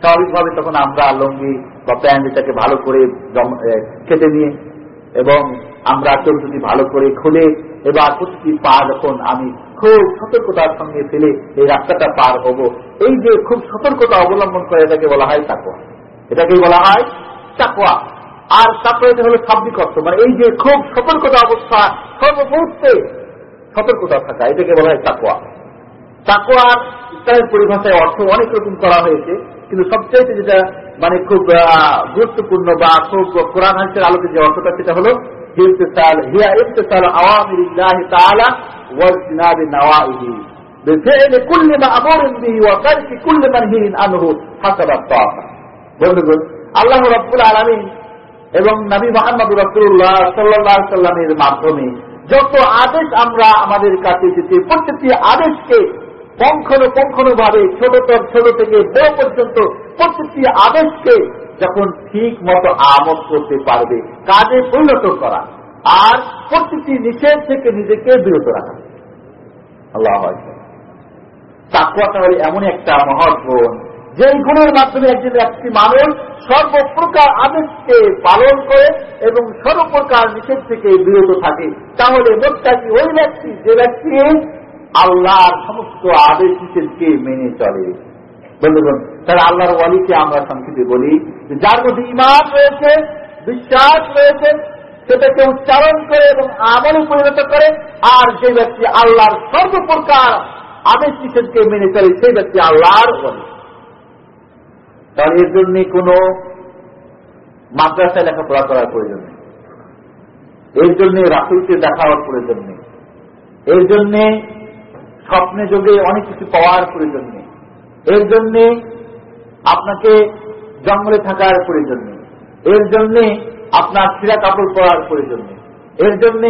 স্বাভাবিকভাবে তখন আমরা লঙ্গি বা প্যান্ট এটাকে ভালো করে কেটে নিয়ে এবং আমরা চোখ যদি ভালো করে খুলে এবার প্রতিটি পা যখন আমি খুব সতর্কতার সঙ্গে ফেলে এই রাস্তাটা পার হব, এই যে খুব সতর্কতা অবলম্বন করে এটাকে বলা হয় তাকুয়া এটাকেই বলা হয় তাকুয়া আর তারপরে এটা হলো শাব্দিক অর্থ মানে এই যে খুব সতর্কতা অবস্থা সর্বমুহূর্তে সতর্কতা থাকা এটাকে বলা হয় তাকুয়া তাকুয়ার ইসলামের পরিভাষায় অর্থ অনেক রকম করা হয়েছে কিন্তু সবচেয়ে যেটা মানে খুব গুরুত্বপূর্ণ বা খুব কোরআন হাসের আলোকে যে অর্থটা সেটা হলো হিয়া ইমতেসাল আওয়ামির তাআলা واجتناب نوائه بفعل كل ما أمر به وترك كل منهي عنه حسب الطاقة বন্ধুগণ, আল্লাহ রব্বুল আলমিন এবং নবী মোহাম্মদ রসুল্লাহ সাল্লাহ সাল্লামের মাধ্যমে যত আদেশ আমরা আমাদের কাছে এসেছি প্রত্যেকটি আদেশকে পঙ্খনো ভাবে ছোটতর ছোট থেকে বড় পর্যন্ত প্রত্যেকটি আদেশকে যখন ঠিক মতো আমদ করতে পারবে, কাজে পরিণত করা আর প্রত্যেকটি নিষেধ থেকে নিজেকে বিরত রাখা। আল্লাহ তাকুয়া তাহলে এমন একটা মহৎ গুণ যেই গুণের মাধ্যমে একজন একটি মানুষ সর্বপ্রকার আদেশকে পালন করে এবং সর্বপ্রকার নিষেধ থেকে বিরত থাকে, তাহলে মোত্তাকি ওই ব্যক্তি, যে ব্যক্তি আল্লাহর সমস্ত আদেশ নিষেধকে মেনে চলে। বন্ধুগণ, তাহলে আল্লাহর ওয়ালিকে আমরা সংক্ষেপে বলি যার মধ্যে ইমান রয়েছে, বিশ্বাস রয়েছে, সেটাকে উচ্চারণ করে এবং আমলে পরিণত করে, আর যে ব্যক্তি আল্লাহর সর্বপ্রকার আদেশ নিষেধকে মেনে চলে, সেই ব্যক্তি আল্লাহর বলে তাহলে এর জন্য কোন মাদ্রাসায় লেখাপড়া করার প্রয়োজন নেই। এর জন্য রাসুলকে দেখাবার প্রয়োজন নেই। এর জন্য স্বপ্নে যোগে অনেক কিছু পাওয়ার প্রয়োজন নেই। এর জন্য আপনাকে জঙ্গলে থাকার প্রয়োজন নেই। এর জন্য আপনার ছিঁড়া কাপড় পরার প্রয়োজন নেই। এর জন্য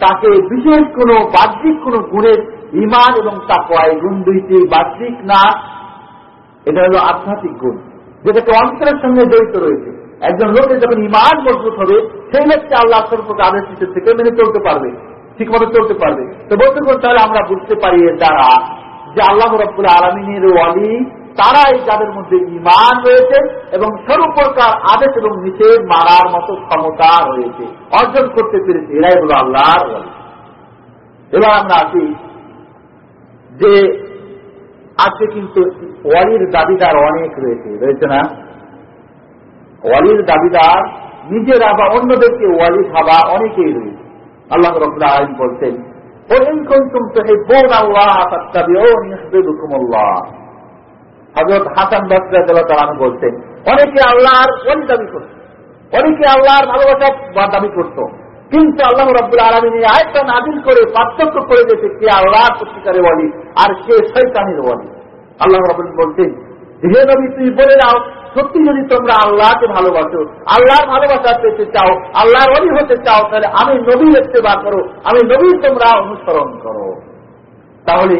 তাকে বিশেষ কোন বাহ্যিক কোন গুণের ইমান এবং তাকওয়া এই গুণ দুইটি বাহ্যিক না, এটা হলো আধ্যাত্মিক গুণ। যেটাকে অন্তরের সঙ্গে জড়িত রয়েছে। একজন লোকের যখন ইমান মজবুত হবে, সেই ব্যক্তি আল্লাহ সর্বত আদেশ নিষেধ থেকে মেনে চলতে পারবে ঠিক মতো চলতে পারবে। তো বলতে করতে তাহলে আমরা বুঝতে পারি এর দ্বারা যে আল্লাহ রব্বুল আলমিনের ওয়ালি, তারাই যাদের মধ্যে ইমান রয়েছে এবং সর্বপ্রকার আদেশ এবং নিষেধ মারার মতো ক্ষমতা রয়েছে, অর্জন করতে পেরেছে। এরাই হল আল্লাহর ওয়ালি। এবার আমরা আসি যে আজকে কিন্তু ওয়ালির দাবিদার অনেক রয়েছে রয়েছে না? ওয়ালির দাবিদার, নিজেরা বা অন্যদেরকে ওয়ালি ভাবা অনেকেই রয়েছে। আল্লাহ রবুল্লাহ আমি বলছেন অনেকে আল্লাহর ওয়ালি দাবি করত, অনেকে আল্লাহর ভালোবাসা দাবি করত কিন্তু আল্লাহ রব্বুল আলমিন আয়টা নাজিল করে পার্থক্য করে দিয়েছে কে আল্লাহ সত্যিকারে বলি আর কে শৈতানের বলি আল্লাহ রবুল বলছেন, হে নবী তুই বলে দাও, সত্যি যদি তোমরা আল্লাহকে ভালোবাসো, আল্লাহর ভালোবাসা পেতে চাও, আল্লাহর অলি হতে চাও, তাহলে আমি নবী দেখতে বা করো, আমি নবী তোমরা অনুসরণ করো। তাহলে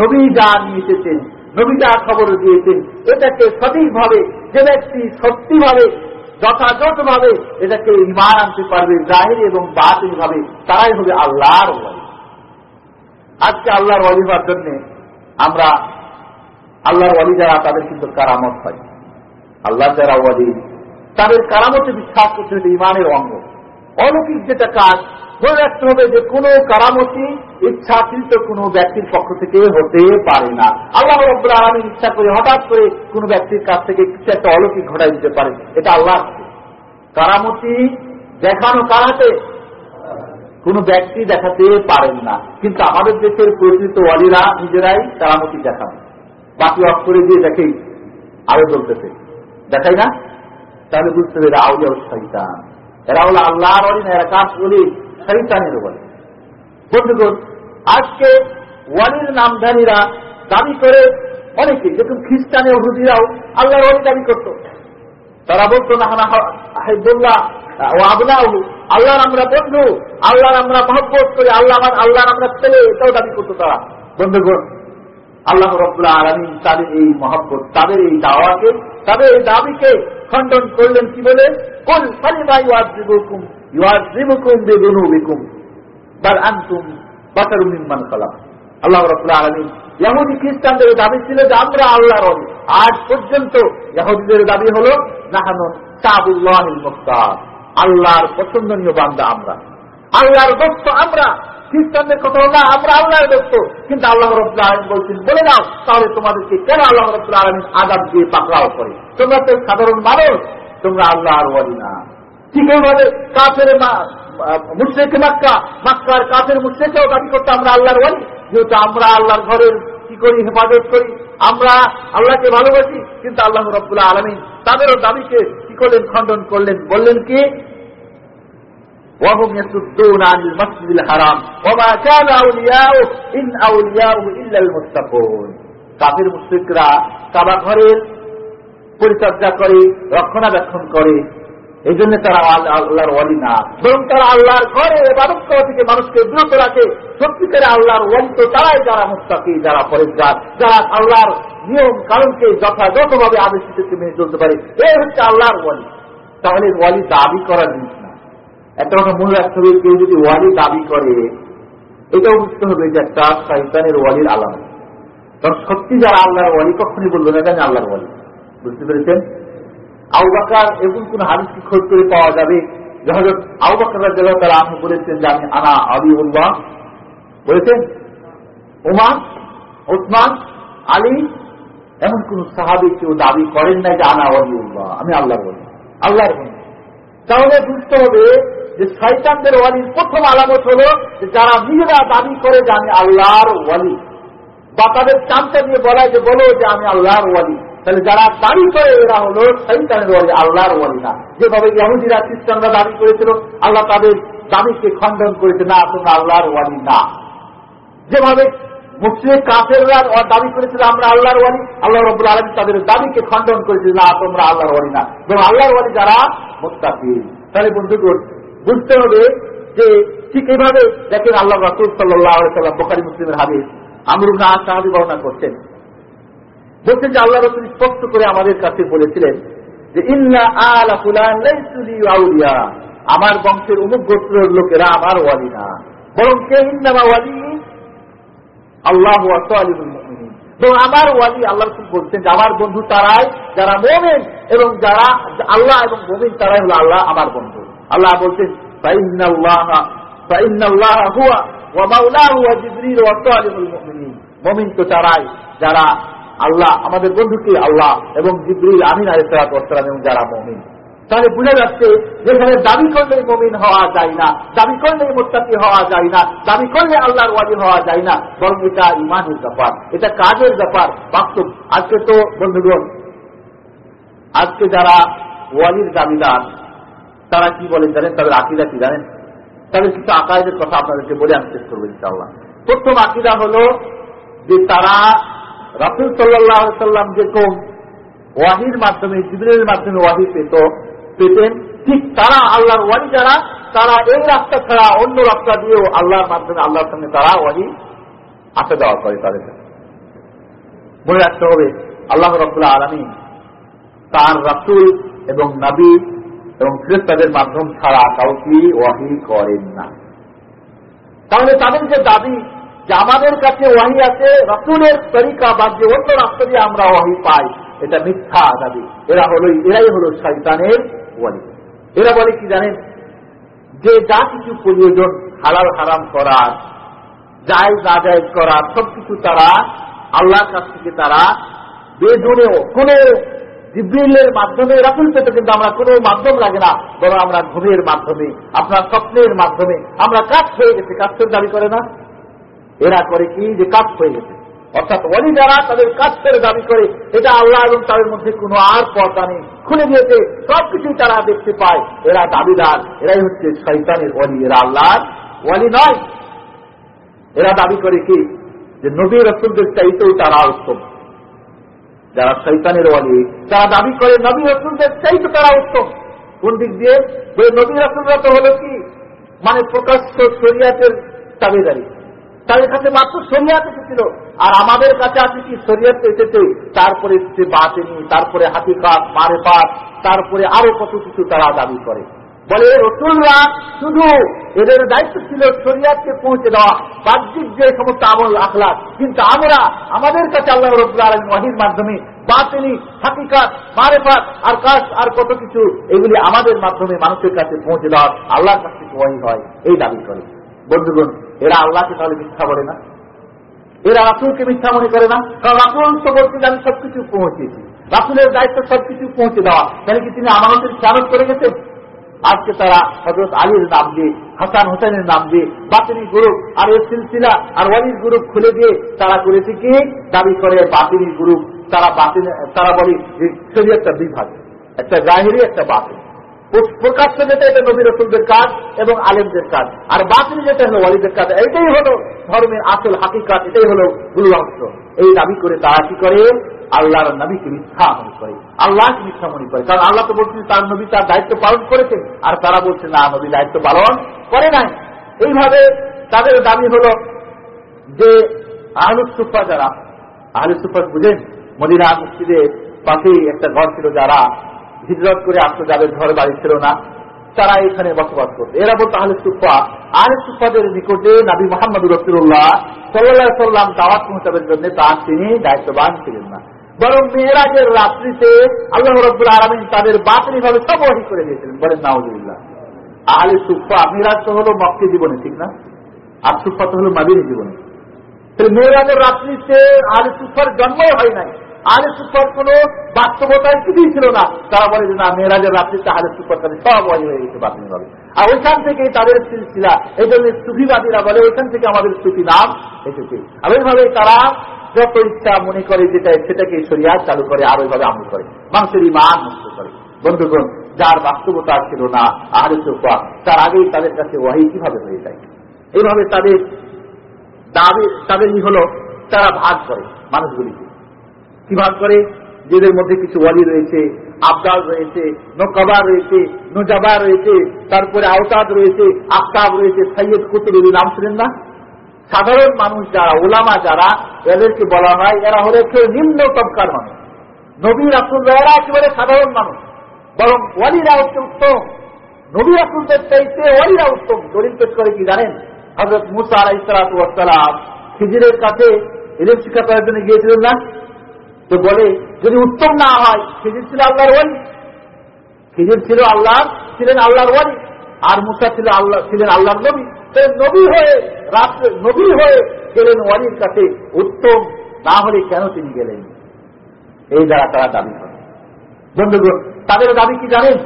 নবী যা নিয়ে এসেছেন নবী যা খবর দিয়েছেন, এটাকে সঠিকভাবে যে ব্যক্তি সত্যিভাবে যথাযথভাবে এটাকে ইমান আনতে পারবে, জাহির এবং বাতিল ভাবে, তারাই হবে আল্লাহর আজকে আল্লাহর অলি হওয়ার জন্য আমরা আল্লাহর অলি যারা, তাদের কিন্তু কারামত পাই। আল্লাহ যারা অলি তাদের কারামতে বিশ্বাস করছে ইমানের অঙ্গ। অলৌকিক যেটা কাজ ধরে রাখতে হবে যে কোন কারামতি ইচ্ছাকৃত কোন ব্যক্তির পক্ষ থেকে হতে পারে না। আল্লাহ রব্বুল আলমী ইচ্ছা করে হঠাৎ করে কোন ব্যক্তির কাছ থেকে কিছু একটা অলৌকিক ঘটাই দিতে পারে। এটা আল্লাহ কারামতি দেখানো কারাতে কোন ব্যক্তি দেখাতে পারেন না। কিন্তু আমাদের দেশের পরিচিত ওয়ালিরা নিজেরাই কারামতি দেখান। বাকি অফ করে দিয়ে দেখেই আরও চলতেছে দেখাই না? তাহলে বুঝতে হবে এরা আউলিয়া এরা হলো আল্লাহর অলি না এরা কাজ বলি শৈতানের বলে বন্ধুগণ, আজকে ওয়ালির নামধারীরা দাবি করে অনেকে দেখুন খ্রিস্টানি হুদিরাও আল্লাহর অলি দাবি করত। তারা বলতো, না হানা হাইদুল্লাহ ও আবনাহু, আল্লাহর আমরা বন্ধু, আল্লাহর আমরা মহব্বত করি, আল্লাহ আমার, আল্লাহর আমরা ছেলে, এটাও দাবি করতো তারা। বন্ধুগণ, আল্লাহ রব্লা আলমী তাদের এই মহব্বত, তাদের এই দাওয়াকে, তাদের এই দাবিকে খণ্ডন করলেন কি বলে? কোন ইউআজিবুকুম বিদুনুবিকুম আল্লাহ খ্রিস্টানদের দাবি ছিল যে আমরা আল্লাহর আজ পর্যন্ত দাবি আল্লাহর পছন্দনীয় বান্দা আমরা। আল্লাহর দোস্ত আমরা, খ্রিস্টানদের কথা না, আমরা আল্লাহর দোস্ত। কিন্তু আল্লাহ রব্লা আলম বলছেন, বলে নাও, তাহলে তোমাদেরকে কেন আল্লাহ রব্লা আলমিন আদাব দিয়ে পাকড়াও করে? তোমরা তো সাধারণ মানুষ, তোমরা আল্লাহর ওয়ালি না। ঠিক এইভাবে কাফের মুশ্রেকে মাক্কা মাক্কার কাফের মুশ্রেকেও দাবি করতে আমরা আল্লাহর ওয়ালি যেহেতু আমরা আল্লাহর ঘরের কি করি হেফাজত করি আমরা আল্লাহকে ভালোবাসি কিন্তু আল্লাহ রব্বুল্লাহ আলমী তাদেরও দাবিকে কি করলেন খণ্ডন করলেন বললেন কি وهم يصدون عن المسجد الحرام وما كان أولياؤه إن أولياؤه إلا المتقون কাফির মুশ্রিকরা কাবা ঘরের পরিচর্যা করে রক্ষণাবেক্ষণ করে এই জন্য তারা আল্লাহর ওয়ালি না। বরং তারা আল্লাহর ঘরে এবাদত করা থেকে মানুষকে বিরত রাখে। সত্যিকারে আল্লাহর ওয়ালি তো তারাই যারা মুস্তাকি যারা পরিষ্কার যারা আল্লাহর নিয়ম কারণকে যথাযথভাবে আদেশিতকে মেনে চলতে পারে। এই হচ্ছে আল্লাহর ওয়ালি। তাহলে ওয়ালি দাবি করার জিনিস না। একটা কথা মনে রাখতে হবে, কেউ যদি ওয়ালি দাবি করে, এটাও বুঝতে হবে যে একটা শৈতানের ওয়ালির আলাদা কারণ সত্যি যারা আল্লাহর ওয়ালি কখনই বলল না জানি আল্লাহর ওয়ালি। বুঝতে পেরেছেন? আউবাকার এমন কোন হাদিস কি খোঁজ করে পাওয়া যাবে? হজরত আউবাকার তারা আপনি বলেছেন যে, আমি আনা আলী উল্লাহ বলেছেন? উমান ওসমান আলী, এমন কোন সাহাবি কেউ দাবি করেন নাই যে, আনা আলী উল্লাহ আমি আল্লাহ বলি আল্লাহর বলি তাহলে বুঝতে হবে যে শৈতানদের ওয়ালির প্রথম আলামত হল যে, যারা নিজেরা দাবি করে যে, আমি আল্লাহর ওয়ালি বা তাদের চামচা দিয়ে বলায় যে, বলো যে, আমি আল্লাহর ওয়ালি তাহলে যারা দাবি করে এরা হলো শৈতানের ওয়ালি আল্লাহর ওয়ালি না যেভাবে ইহুদিরা খ্রিস্টানরা দাবি করেছিল, আল্লাহ তাদের দাবিকে খণ্ডন করেছে, না, তোমরা আল্লাহর ওয়ালি না। যেভাবে মুসলিম কাফেররা দাবি করেছিল, আমরা আল্লাহর ওয়ালি। আল্লাহ রব্বুল আলমী তাদের দাবিকে খণ্ডন করেছিল না, তোমরা আল্লাহর ওয়ালি না। এবং আল্লাহর ওয়ালি যারা মুস্তাফি তাহলে বন্ধুগণ, বুঝতে হবে যে ঠিক এইভাবে দেখেন আল্লাহ রাসুল সাল্লাহ বোকারি মুসলিমের হাবিজ আমরুল না সাহাবি বর্ণনা করছেন। বলছেন যে আল্লাহ রসুল স্পষ্ট করে আমাদের কাছে বলেছিলেন যে, ইন্না আলা আমার বংশের অমুক গোত্রের লোকেরা আমার ওয়ালি না। বরং কে? ইন্নামা ওয়ালি আল্লাহ এবং আমার ওয়ালি আল্লাহ রসুল বলছেন যে, আমার বন্ধু তারাই যারা মোমেন এবং যারা আল্লাহ এবং মোমিন তারাই হলো আল্লাহ আমার বন্ধু। আল্লাহ বলছেন মমিন তো তারাই যারা আল্লাহ, আমাদের বন্ধুকে আল্লাহ? এবং জিবরিল আমিন আলাইসালাম এবং যারা মমিন। তাহলে বুঝা যাচ্ছে, যেখানে দাবি করলে মমিন হওয়া যায় না, দাবি করলে মোত্তাকি হওয়া যায় না, দাবি করলে আল্লাহর ওয়াজি হওয়া যায় না, বরং এটা ইমানের ব্যাপার, এটা কাজের ব্যাপার। বাস্তব, আজকে তো বন্ধুগণ, আজকে যারা ওয়ালির দাবিদার, তারা কি বলেন জানেন? তাদের আকিদা কি জানেন? তাদের কিছু আকায়েদের কথা আপনাদেরকে বলে আমি শেষ করব ইনশাল্লাহ প্রথম আকিদা হল যে তারা রাসুল সাল্লাহ সাল্লাম যেরকম ওয়াহির মাধ্যমে জিবরের মাধ্যমে ওয়াহি পেত, পেতেন, ঠিক তারা আল্লাহর ওয়াহি যারা, তারা এই রাস্তা ছাড়া অন্য রাস্তা দিয়েও আল্লাহর মাধ্যমে, আল্লাহর সঙ্গে তারা ওয়াহি আসা যাওয়া করে তাদের মনে রাখতে হবে, আল্লাহ রব্দুল্লাহ আলমী তার রাসুল এবং নবী এবং ফেরেস্তাদের মাধ্যম ছাড়া কাউকে ওয়াহি করেন না। তাহলে তাদের যে দাবি যে আমাদের কাছে ওয়াহি আছে, রসুলের তরিকা বা যে অন্য রাস্তা দিয়ে আমরা ওয়াহি পাই। এটা মিথ্যা দাবি এরা হলো, এরাই হলো শৈতানের ওয়ালি। এরা বলে কি জানেন? যে যা কিছু প্রয়োজন হালাল হারাম করার যাই না যাই করার, সবকিছু তারা আল্লাহর কাছ থেকে তারা বেজনেও কোন জিব্রিলের মাধ্যমে রাখুল পেতে কিন্তু আমরা কোনো মাধ্যম লাগে না, বরং আমরা ঘুমের মাধ্যমে, আপনার স্বপ্নের মাধ্যমে, আমরা কাজ হয়ে গেছে কাজের দাবি করে না। এরা করে কি? যে কাজ হয়ে গেছে। অর্থাৎ অলি যারা তাদের কাজ করে দাবি করে, এটা আল্লাহ এবং তাদের মধ্যে কোনো আর পর্দা নেই। খুলে দিয়েছে, সবকিছুই তারা দেখতে পায়। এরা দাবিদার, এরাই হচ্ছে শৈতানের অলি। এরা আল্লাহর অলি নয়। এরা দাবি করে কি? যে নবী রসুলদের চাইতেও তারা উত্তম। যারা শৈতানের অলি, তারা দাবি করে নবী রসুলদের চাইতে তারা উত্তম। কোন দিক দিয়ে? নবী রসুলরা তো হলো কি? মানে প্রকাশ্য শরিয়াতের দাবিদারি তাদের কাছে মাত্র শরিয়াত এসেছিল। আর আমাদের কাছে আছে কি? শরিয়াত এসেছে। তারপরে এসেছে বাতেনি তারপরে হাতিকাত মারেফাত, তারপরে আরও কত কিছু তারা দাবি করে। বলে রসুলরা শুধু এদের দায়িত্ব ছিল শরিয়াতকে পৌঁছে দেওয়া, বাহ্যিক যে সমস্ত আমল আখলাক। কিন্তু আমরা, আমাদের কাছে আল্লাহ রব্লা আলম ওয়াহির মাধ্যমে বাতিনি হাকিকাত, মারেফাত, আর কাজ, আর কত কিছু, এগুলি আমাদের মাধ্যমে মানুষের কাছে পৌঁছে দেওয়া আল্লাহর কাছে ওয়াহি হয়। এই দাবি করে। বন্ধুগণ, এরা আল্লাহকে তাহলে মিথ্যা বলে না। এরা রাসুলকে মিথ্যা মনে করে না। কারণ রাসুল তো বলতে আমি সবকিছু পৌঁছেছি। রাসুলের দায়িত্ব সবকিছু পৌঁছে দেওয়া। তাহলে কি তিনি আমাদের খেয়ালত করে গেছেন? আজকে তারা হজরত আলীর নাম দিয়ে, হাসান হোসেনের নাম দিয়ে বাতিনি গ্রুপ আর এই সিলসিলা আর ওয়ালির গ্রুপ খুলে দিয়ে তারা করেছে কি? দাবি করে বাতিনি গ্রুপ। তারা বাতিল তারা বলি যে সেটি একটা বিভাগ। একটা জাহিরি, একটা বাতিল। প্রকাশ্য যেটা, এটা নবী রসুলদের কাজ এবং আলেমদের কাজ। আর বাতিল যেটা হলো ওয়ালিদের কাজ, এইটাই হলো ধর্মের আসল হাকিকাত, এটাই হলো গুরু অংশ। এই দাবি করে তারা কি করে? আল্লাহর নবীকে মিথ্যা মনে করে। আল্লাহকে মিথ্যা মনে করে। কারণ আল্লাহ তো বলছেন, তার নবী তার দায়িত্ব পালন করেছেন। আর তারা বলছে, না, নবী দায়িত্ব পালন করে নাই। এইভাবে তাদের দাবি হল যে আহলুসুফা যারা আহলুসুফা বুঝেন, মদিনা মসজিদের পাশেই একটা ঘর ছিল যারা হিজরত করে আসতো যাদের ঘর বাড়ি ছিল না। তারা এখানে বসবাস করতো এরা বলতো, আহলে সুফা। আহলে সুফাদের নিকটে নাবি মোহাম্মদ রসুল্লাহ সাল্লাহ সাল্লাম দাওয়াত পৌঁছাবের জন্য তার তিনি দায়িত্ববান ছিলেন না। বরং মেয়েরাজের রাত্রিতে আল্লাহ রব্বুল আলমিন তাদের বাতিনি ভাবে সব ওহি করে দিয়েছিলেন। বলেন নাউজুল্লাহ আহলে সুফা, মেয়েরাজ তো হলো মক্কে জীবনে, ঠিক না? আর সুফা তো হলো মাদিনী জীবনে। মেয়েরাজের রাত্রিতে আহলে সুফার জন্মই হয় নাই। আহলে সুফার কোন বাস্তবতায় কিছুই ছিল না। তারা বলে যে, না, মেয়েরাজের রাত্রিতে আহলে সুফার কাছে সব ওয়াজি হয়ে গেছে বাতিনি ভাবে আর ওইখান থেকে তাদের সিলসিলা। এই জন্য সুফিবাদীরা বলে, ওইখান থেকে আমাদের সুফি নাম এসেছে। আর ওইভাবে তারা যত ইচ্ছা মনে করে, যেটা সেটাকে শরিয়াত চালু করে, আর ওইভাবে আমল করে। মানুষের ইমান নষ্ট করে। বন্ধুগণ, যার বাস্তবতা ছিল না, আহলে সুফা তার আগেই তাদের কাছে ওয়াহি কীভাবে হয়ে যায়? এইভাবে তাদের দাবি তাদের ই হল, তারা ভাগ করে মানুষগুলিকে। কি ভাগ করে যেদের মধ্যে কিছু ওয়ালি রয়েছে আবদাল রয়েছে নকবা রয়েছে নোজাবা রয়েছে, তারপরে আওতাদ রয়েছে, আফতাব রয়েছে সৈয়দ কুতুবুল নাম ছিলেন না? সাধারণ মানুষ যারা ওলামা যারা, এদেরকে বলা হয়, এরা হলে কেউ নিম্ন তবকার মানুষ। নবী রাসুলরা এরা একেবারে সাধারণ মানুষ। বরং ওয়ালিরা হচ্ছে উত্তম। নবী রাসুলদের চাইতে ওয়ালিরা উত্তম। দলিল পেশ করে কি জানেন? হজরত মুসা আলাই সালাম খিজিরের কাছে ইলেম শিক্ষা করার জন্য গিয়েছিলেন না? তো বলে, যদি উত্তম না হয়, খিজির ছিল আল্লাহর ওয়ালি। খিজির ছিল আল্লাহ ছিলেন আল্লাহর ওয়ালি। আর মুসা ছিল আল্লাহ, ছিলেন আল্লাহর নবী। নবী হয়ে, রাত্রে নবী হয়ে গেলেন ওয়ালির কাছে উত্তম। না হলে কেন তিনি গেলেন? এই দ্বারা তারা দাবি করে। বন্ধুগণ, তাদের দাবি কি জানেন?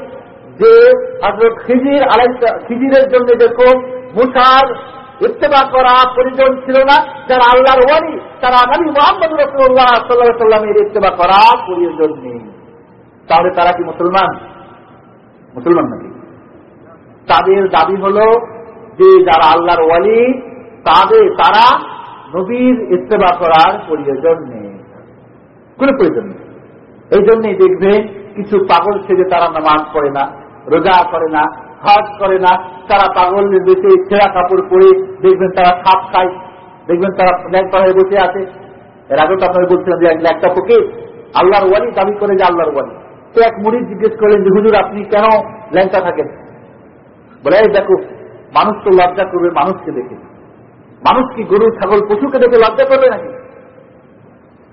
যে হজরত খিজির আলাই খিজিরের জন্য দেখুন মুসার ইত্তেবা করা প্রয়োজন ছিল না। যারা আল্লাহর ওয়ালি, তারা নবী মোহাম্মদ রসুল্লাহ সাল্লাহ সাল্লামের ইত্তেবা করা প্রয়োজন নেই। তাহলে তারা কি মুসলমান? মুসলমান নাকি? তাদের দাবি হল যে যারা আল্লাহর ওয়ালি, তাদের, তারা নবীর ইত্তেবা করার প্রয়োজন নেই। কোন প্রয়োজন নেই। এই জন্যই দেখবে, কিছু পাগল ছেড়ে তারা নামাজ পড়ে না, রোজা করে না হজ করে না, তারা পাগল বেশি ছেঁড়া কাপড় পরে দেখবেন তারা সাপ খায়, দেখবেন তারা ল্যাংটা হয়ে বসে আছে। এর আগে তো আপনারা বলছিলেন যে ল্যাংটা পোকে, আল্লাহর ওয়ালি দাবি করে যে আল্লাহর ওয়ালি। তো এক মুড়ি জিজ্ঞেস করলেন যে, হুজুর, আপনি কেন ল্যাংটা থাকেন? বলে দেখো, মানুষ তো লজ্জা করবে, মানুষকে দেখে। মানুষ কি গরু, ছাগল, পশুকে দেখে লজ্জা করবে নাকি?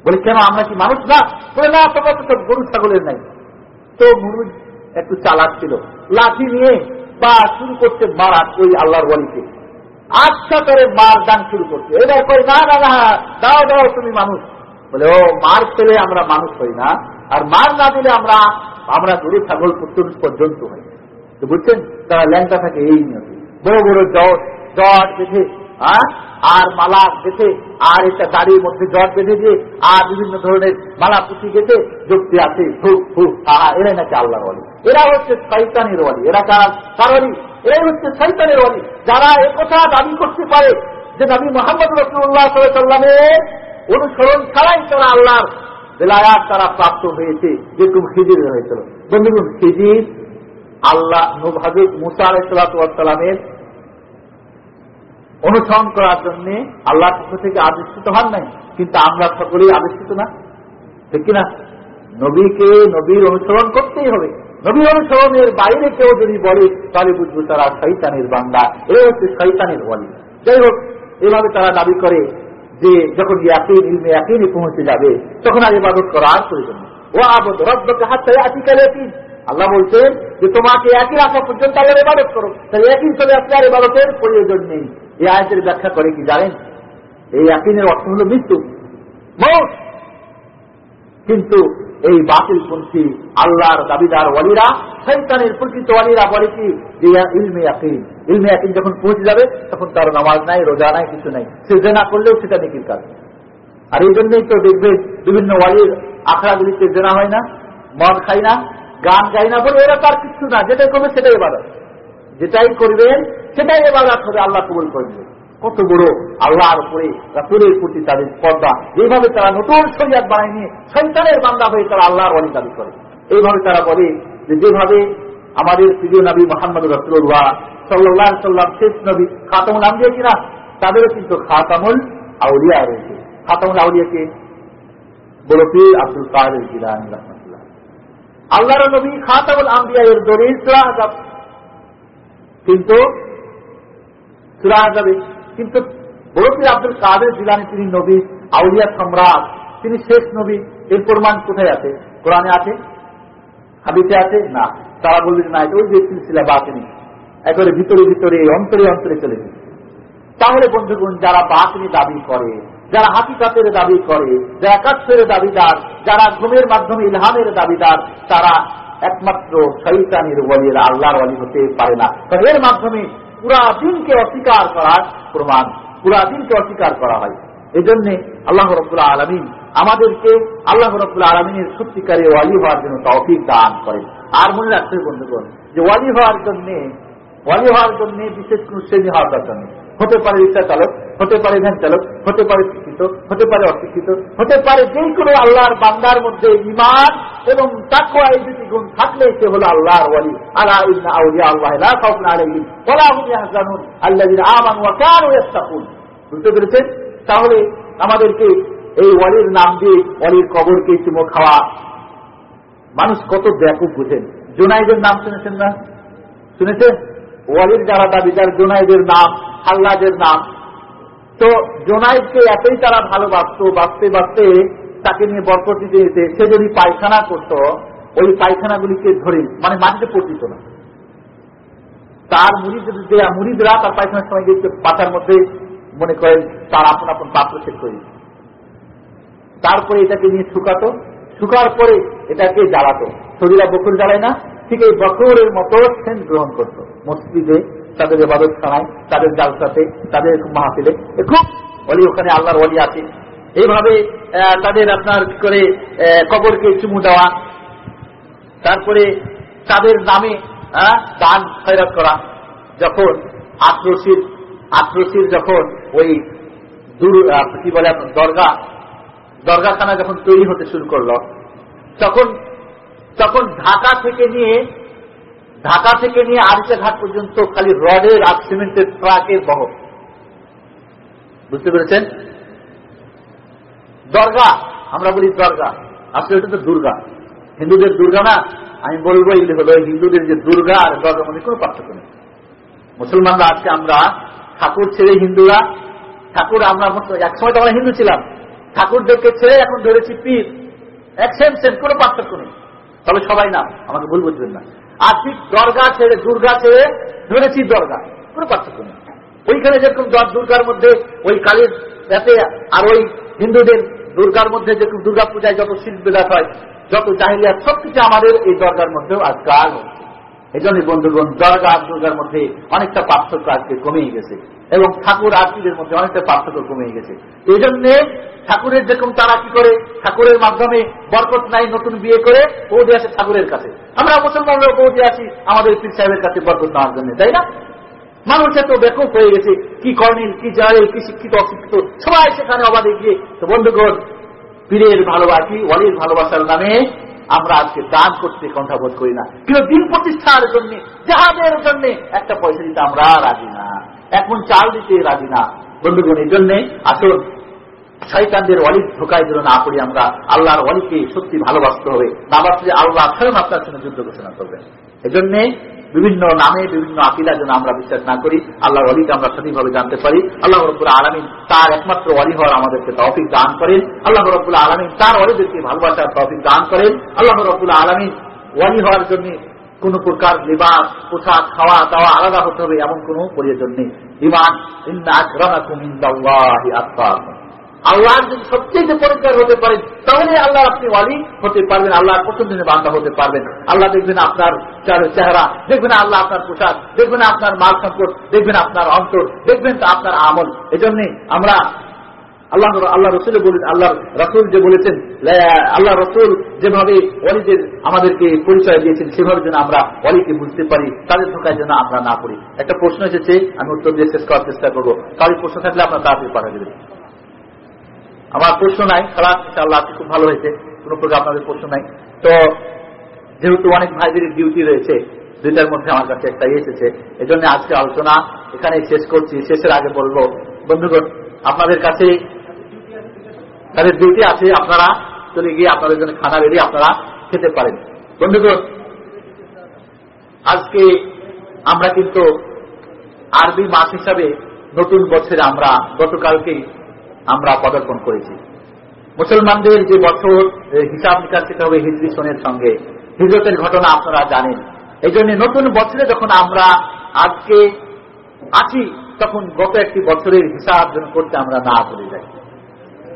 বলে, কেন, আমরা কি মানুষ না? বলে, না তো সব গরু, ছাগলের নাই। তো মুরুজ একটু চালাক ছিল। লাঠি নিয়ে বা শুরু করতে মারা ওই আল্লাহর ওয়ালিকে। আচ্ছা করে মার দান শুরু করছে। এবার কই না না না, দাও দাও, তুমি মানুষ। বলে, ও, মার ফেলে আমরা মানুষ হই না। আর মার না দিলে আমরা আমরা গরু, ছাগল পুত্র পর্যন্ত হই তো বুঝছেন? তারা ল্যাংটা থাকে এই নিয়তে। বড় বড় জ্বর জট বেঁধে হ্যাঁ? আর মালা গেছে আর এটা দাড়ির মধ্যে জট বেঁধে দিয়ে, আর বিভিন্ন ধরনের মালা পুঁথি গেছে যুক্তি আছে ফুক ফুক আহা এরাই নাকি আল্লাহর ওয়ালি। এরা হচ্ছে শৈতানের ওয়ালি, এরা কার? কারণই? এরাই হচ্ছে শৈতানের ওয়ালি। যারা একথা দাবি করতে পারে যে নবী মোহাম্মদ রসুল্লাহ সাল্লামের অনুসরণ ছাড়াই তারা আল্লাহর বেলায়াত তারা প্রাপ্ত হয়েছে, যেরকম খিজির হয়েছিল। বন্ধুগণ, খিজির আল্লাহ নভাজুক মুসা আলাইসালামের অনুসরণ করার জন্য আল্লাহর পক্ষ থেকে আবিষ্কৃত হন নাই। কিন্তু আমরা সকলেই আবিষ্কৃত না। ঠিক কিনা? নবীকে নবীর অনুসরণ করতেই হবে। নবীর অনুসরণের বাইরে কেউ যদি বলে, তাহলে বুঝব তারা শৈতানের বান্দা। এ হচ্ছে শৈতানের বলে যাই হোক, এভাবে তারা দাবি করে যে যখন ইয়াকিন, ইলমে ইয়াকিনে পৌঁছে যাবে, তখন আর ইবাদত করার প্রয়োজন ও আবদ রব্বকে হাত আতিকাল ইয়াকিন। আল্লাহ বলছেন যে, তোমাকে একই রাখা পর্যন্ত আল্লাহর ইবাদত করো। তাই একই আসলে আর ইবাদতের প্রয়োজন নেই। এই আয়তের ব্যাখ্যা করে কি জানেন? এই একদিনের অর্থ হল মৃত্যু। কিন্তু এই বাতিল পন্থী আল্লাহর দাবিদার ওয়ালিরা শৈতানের প্রকৃত ওয়ালিরা বলে কি? ইলমে আকিন ইলমে আকিন যখন পৌঁছে যাবে, তখন তার নামাজ নাই, রোজা নাই, কিছু নাই। সে জেনা করলেও সেটা নেকির কাজ। আর এই জন্যই তো দেখবে বিভিন্ন ওয়ালির আখড়াগুলিতে জেনা হয় না, মদ খাই না, গান গাই না বলে এরা তার কিছু না, যেটাই করবে সেটাই এবাদত যেটাই করবেন সেটাই এবাদত হবে, আল্লাহ কবুল করবে। কত বড় আল্লাহর উপরে রাসুলের প্রতি তাদের স্পর্ধা। এইভাবে তারা নতুন শরিয়াত বানায় নিয়ে সন্তানের বান্দা হয়ে তারা আল্লাহর অনেক দাবি করে। এইভাবে তারা বলে যে যেভাবে আমাদের প্রিয় নবী মোহাম্মদ রসুল্লাহ সাল্লাহ সাল্লাম, শেষ নবী খাতামুল আম্বিয়া কিনা, তাদেরও কিন্তু খাতামুল আউলিয়া রয়েছে। খাতামুল আউলিয়াকে বড় পীর আব্দুল কাদের জিলানি আল্লাহর নবী খাতামুল আম্বিয়া এর দলিল কিন্তু যাবে। কিন্তু বড়পীর আব্দুল কাদের জিলানি, তিনি নবী, আউলিয়া সম্রাট, তিনি শেষ নবী, এর প্রমাণ কোথায় আছে? কোরআনে আছে? হাবিতে আছে? না। তারা বললেন না ওই যে সিলসিলা বাতিনি। একেবারে ভিতরে ভিতরে, অন্তরে অন্তরে চলে গেছে। তাহলে বন্ধুগণ, যারা বাতিনি দাবি করে, যারা হাকিকাতের দাবি করে, যারা কাছের দাবিদার, যারা ঘুমের মাধ্যমে ইলহামের দাবিদার, তারা একমাত্র শৈতানির ওয়ালির আল্লাহর ওয়ালি হতে পারে না। এর মাধ্যমে পুরা দিনকে অস্বীকার করার প্রমাণ, পুরা দিনকে অস্বীকার করা হয়। এই জন্যে আল্লাহ রব্বুল্লাহ আলমিন আমাদেরকে আল্লাহ রব্বুল্লাহ আলমিনের সত্যিকারে ওয়ালি হওয়ার জন্য তৌফিক দান করেন। আর মনে রাখতে বন্ধুগণ, যে ওয়ালি হওয়ার জন্যে, ওয়ালি হওয়ার জন্যে বিশেষ কোনো শ্রেণি হওয়ার দরকার নেই। হতে পারে রিক্সা চালক, হতে পারে ভ্যান চালক, হতে পারে শিক্ষিত, হতে পারে অশিক্ষিত, হতে পারে যে কোনো আল্লাহর বান্দার মধ্যে ইমান এবং তাকুয়া এই দুটি গুণ থাকলে সে হলো আল্লাহর ওয়ালি। আলা ইন্না আউলিয়া আল্লাহ লা খাউফুন আলাইহিম ওয়া লা হুম ইয়াহজানুন। আল্লাযিনা আমানু ওয়া কানু ইয়াত্তাকুন বুঝতে পেরেছেন? তাহলে আমাদেরকে এই ওয়ালির নাম দিয়ে ওয়ালির কবরকে চুমো খাওয়া। মানুষ কত ব্যাপক বুঝেন। জোনাইদের নাম শুনেছেন না? শুনেছেন? ওয়ালির যারা দাবিদার জোনাইদের নাম, হাল্লাদের নাম, তো জোনাইদকে এতই তারা ভালোবাসত, বাঁচতে বাঁচতে তাকে নিয়ে বরকত দিতে, সে যদি পায়খানা করত, ওই পায়খানাগুলিকে ধরে মানে মাটিতে পড়তিত না। তার মুড়িদ মুড়িদরা তার পায়খানার সময় গিয়ে পাতার মধ্যে মনে করেন তার আপন আপন পাত্র সেট করে তারপরে এটাকে নিয়ে শুকাতো, শুকার পরে এটাকে জ্বালাতো। শরীরা বকুল জ্বালায় না। ঠিক এই বকরের মতো সেন্ট গ্রহণ করত। মসজিদে তাদের এবাদত খানায় তাদের জালসাতে, তাদের মাহফিলে। খুব অলি ওখানে, আল্লাহর অলি আছে। এইভাবে তাদের আপনার করে কবরকে চুমু দেওয়া, তারপরে তাদের নামে দান খয়রাত করা। যখন আত্মশির আত্মশির যখন ওই দূর কি বলে, দরগা, দরগাখানা যখন তৈরি হতে শুরু করল, তখন তখন ঢাকা থেকে নিয়ে, ঢাকা থেকে নিয়ে আরিচা ঘাট পর্যন্ত খালি রডের আর সিমেন্টের ট্রাকের বহ বুঝতে পেরেছেন? দরগা, আমরা বলি দরগা। আসলে এটা তো দুর্গা। হিন্দুদের দুর্গা না? আমি বলব এগুলি হলো হিন্দুদের যে দুর্গা আর দরগার মধ্যে কোনো পার্থক্য নেই। মুসলমানরা আজকে আমরা ঠাকুর ছেড়ে হিন্দুরা, ঠাকুর আমরা একসময় তো আমরা হিন্দু ছিলাম। ঠাকুরদেরকে ছেড়ে এখন ধরেছি পীর। এক সেম সেম কোনো পার্থক্য নেই। তবে সবাই না আমাকে ভুল বুঝবেন না। আর ঠিক দরগা ছেড়ে দুর্গা ছেড়ে ধরেছি দরগা, কোনো পার্থক্য নেই। ওইখানে যেরকম দুর্গার মধ্যে ওই কালীর এতে আর ওই হিন্দুদের দুর্গার মধ্যে যেরকম দুর্গা পূজায় যত শিল্প বেদাত হয়, যত চাহিদা সবকিছু আমাদের এই দরগার মধ্যেও আজকাল হচ্ছে। এই জন্য বন্ধুগণ, দরগা আর দুর্গার মধ্যে অনেকটা পার্থক্য আজকে কমেই গেছে। এবং ঠাকুর আর্থিকের মধ্যে অনেকটা পার্থক্য কমে গেছে। এই জন্যে ঠাকুরের যেরকম তারা কি করে, ঠাকুরের মাধ্যমে বরকত নাই নতুন বিয়ে করে, বৌদি আসে ঠাকুরের কাছে। আমরা মুসলমানরা বৌদি আসি আমাদের পীর সাহেবের কাছে বরকত নেওয়ার জন্য, তাই না? মানুষ এত ব্যাপক হয়ে গেছে, কি কর্ণিল, কি জারে কি শিক্ষিত, অশিক্ষিত, সবাই সেখানে অবাধে গিয়ে, তো বন্ধুগণ, পীরের ভালোবাসি ওয়ালির ভালোবাসার নামে আমরা আজকে দান করতে কণ্ঠাবোধ করি না। কিন্তু দিন প্রতিষ্ঠার জন্য, যাহাদের জন্য, একটা পয়সা দিতে আমরা রাজি না। এখন চাল দিতে রাজি না। বন্ধুগণ, এই জন্যে আসল শয়তানদের অলিক ঢোকায় যেন না করি আমরা। আল্লাহর অলিকে সত্যি ভালোবাসতে হবে। না বাসলে আল্লাহ স্বয়ং আপনার সঙ্গে যুদ্ধ ঘোষণা করবেন। এজন্যে বিভিন্ন নামে বিভিন্ন আকিদা যেন আমরা বিশ্বাস না করি, আল্লাহর অলিকে আমরা সঠিকভাবে জানতে পারি। আল্লাহ রব্বুল আলমিন তার একমাত্র অলি হওয়ার আমাদেরকে তৌফিক দান করেন। আল্লাহ রব্বুল আলমিন তার অলিদেরকে ভালোবাসার তৌফিক দান করেন। আল্লাহ রব্বুল আলমিন ওয়ালি হওয়ার জন্য কোন প্রকার লেবাস, পোশাক, খাওয়া দাওয়া আলাদা হতে হবে, এমন কোন প্রয়োজন নেই। ইমান আল্লাহর যদি সবচেয়ে পরিষ্কার হতে পারেন তাহলে আল্লাহ আপনি ওয়ালি হতে পারবেন, আল্লাহর দিনে বান্ধা হতে পারবেন। আল্লাহ দেখবেন আপনার চেহারা, দেখবেন আল্লাহ আপনার পোশাক, দেখবেন আপনার মাল সম্পদ, দেখবেন আপনার অন্তর, দেখবেন আপনার আমল। এজন্যে আমরা আল্লাহ আল্লাহ রসুল বলেন আল্লাহ রসুল যে বলেছেন আল্লাহ রসুল যেভাবে অলিদের আমাদেরকে পরিচয় দিয়েছেন, সেভাবে যেন আমরা অলিকে বুঝতে পারি, তাদের ধোকায় যেন আমরা না করি একটা প্রশ্ন এসেছে, আমি উত্তর দিয়ে শেষ করার চেষ্টা করব। তাদের প্রশ্ন থাকলে আপনার তাড়াতাড়ি পাঠা দেবেন। আমার প্রশ্ন নাই খারাপ আল্লাহ খুব ভালো হয়েছে, কোন প্রকার আপনাদের প্রশ্ন নাই। তো যেহেতু অনেক ভাইদের ডিউটি রয়েছে, দুইটার মধ্যে আমার কাছে একটা এসেছে। এজন্য আজকে আলোচনা এখানে শেষ করছি। শেষের আগে বলব, বন্ধুগণ, আপনাদের কাছে তাদের ডিউটি আছে আপনারা চলে গিয়ে আপনাদের জন্য খানা রেডি আপনারা খেতে পারেন। বন্ধুগণ, আজকে আমরা কিন্তু আরবি মাস হিসাবে নতুন বছরে আমরা গতকালকেই আমরা পদার্পণ করেছি। মুসলমানদের যে বছর হিসাব নিকাশ করতে হবে হিজরি সনের সঙ্গে, হিজরতের ঘটনা আপনারা জানেন। এই জন্য নতুন বছরে যখন আমরা আজকে আছি, তখন গত একটি বছরের হিসাব করতে আমরা না ভুলে যাই।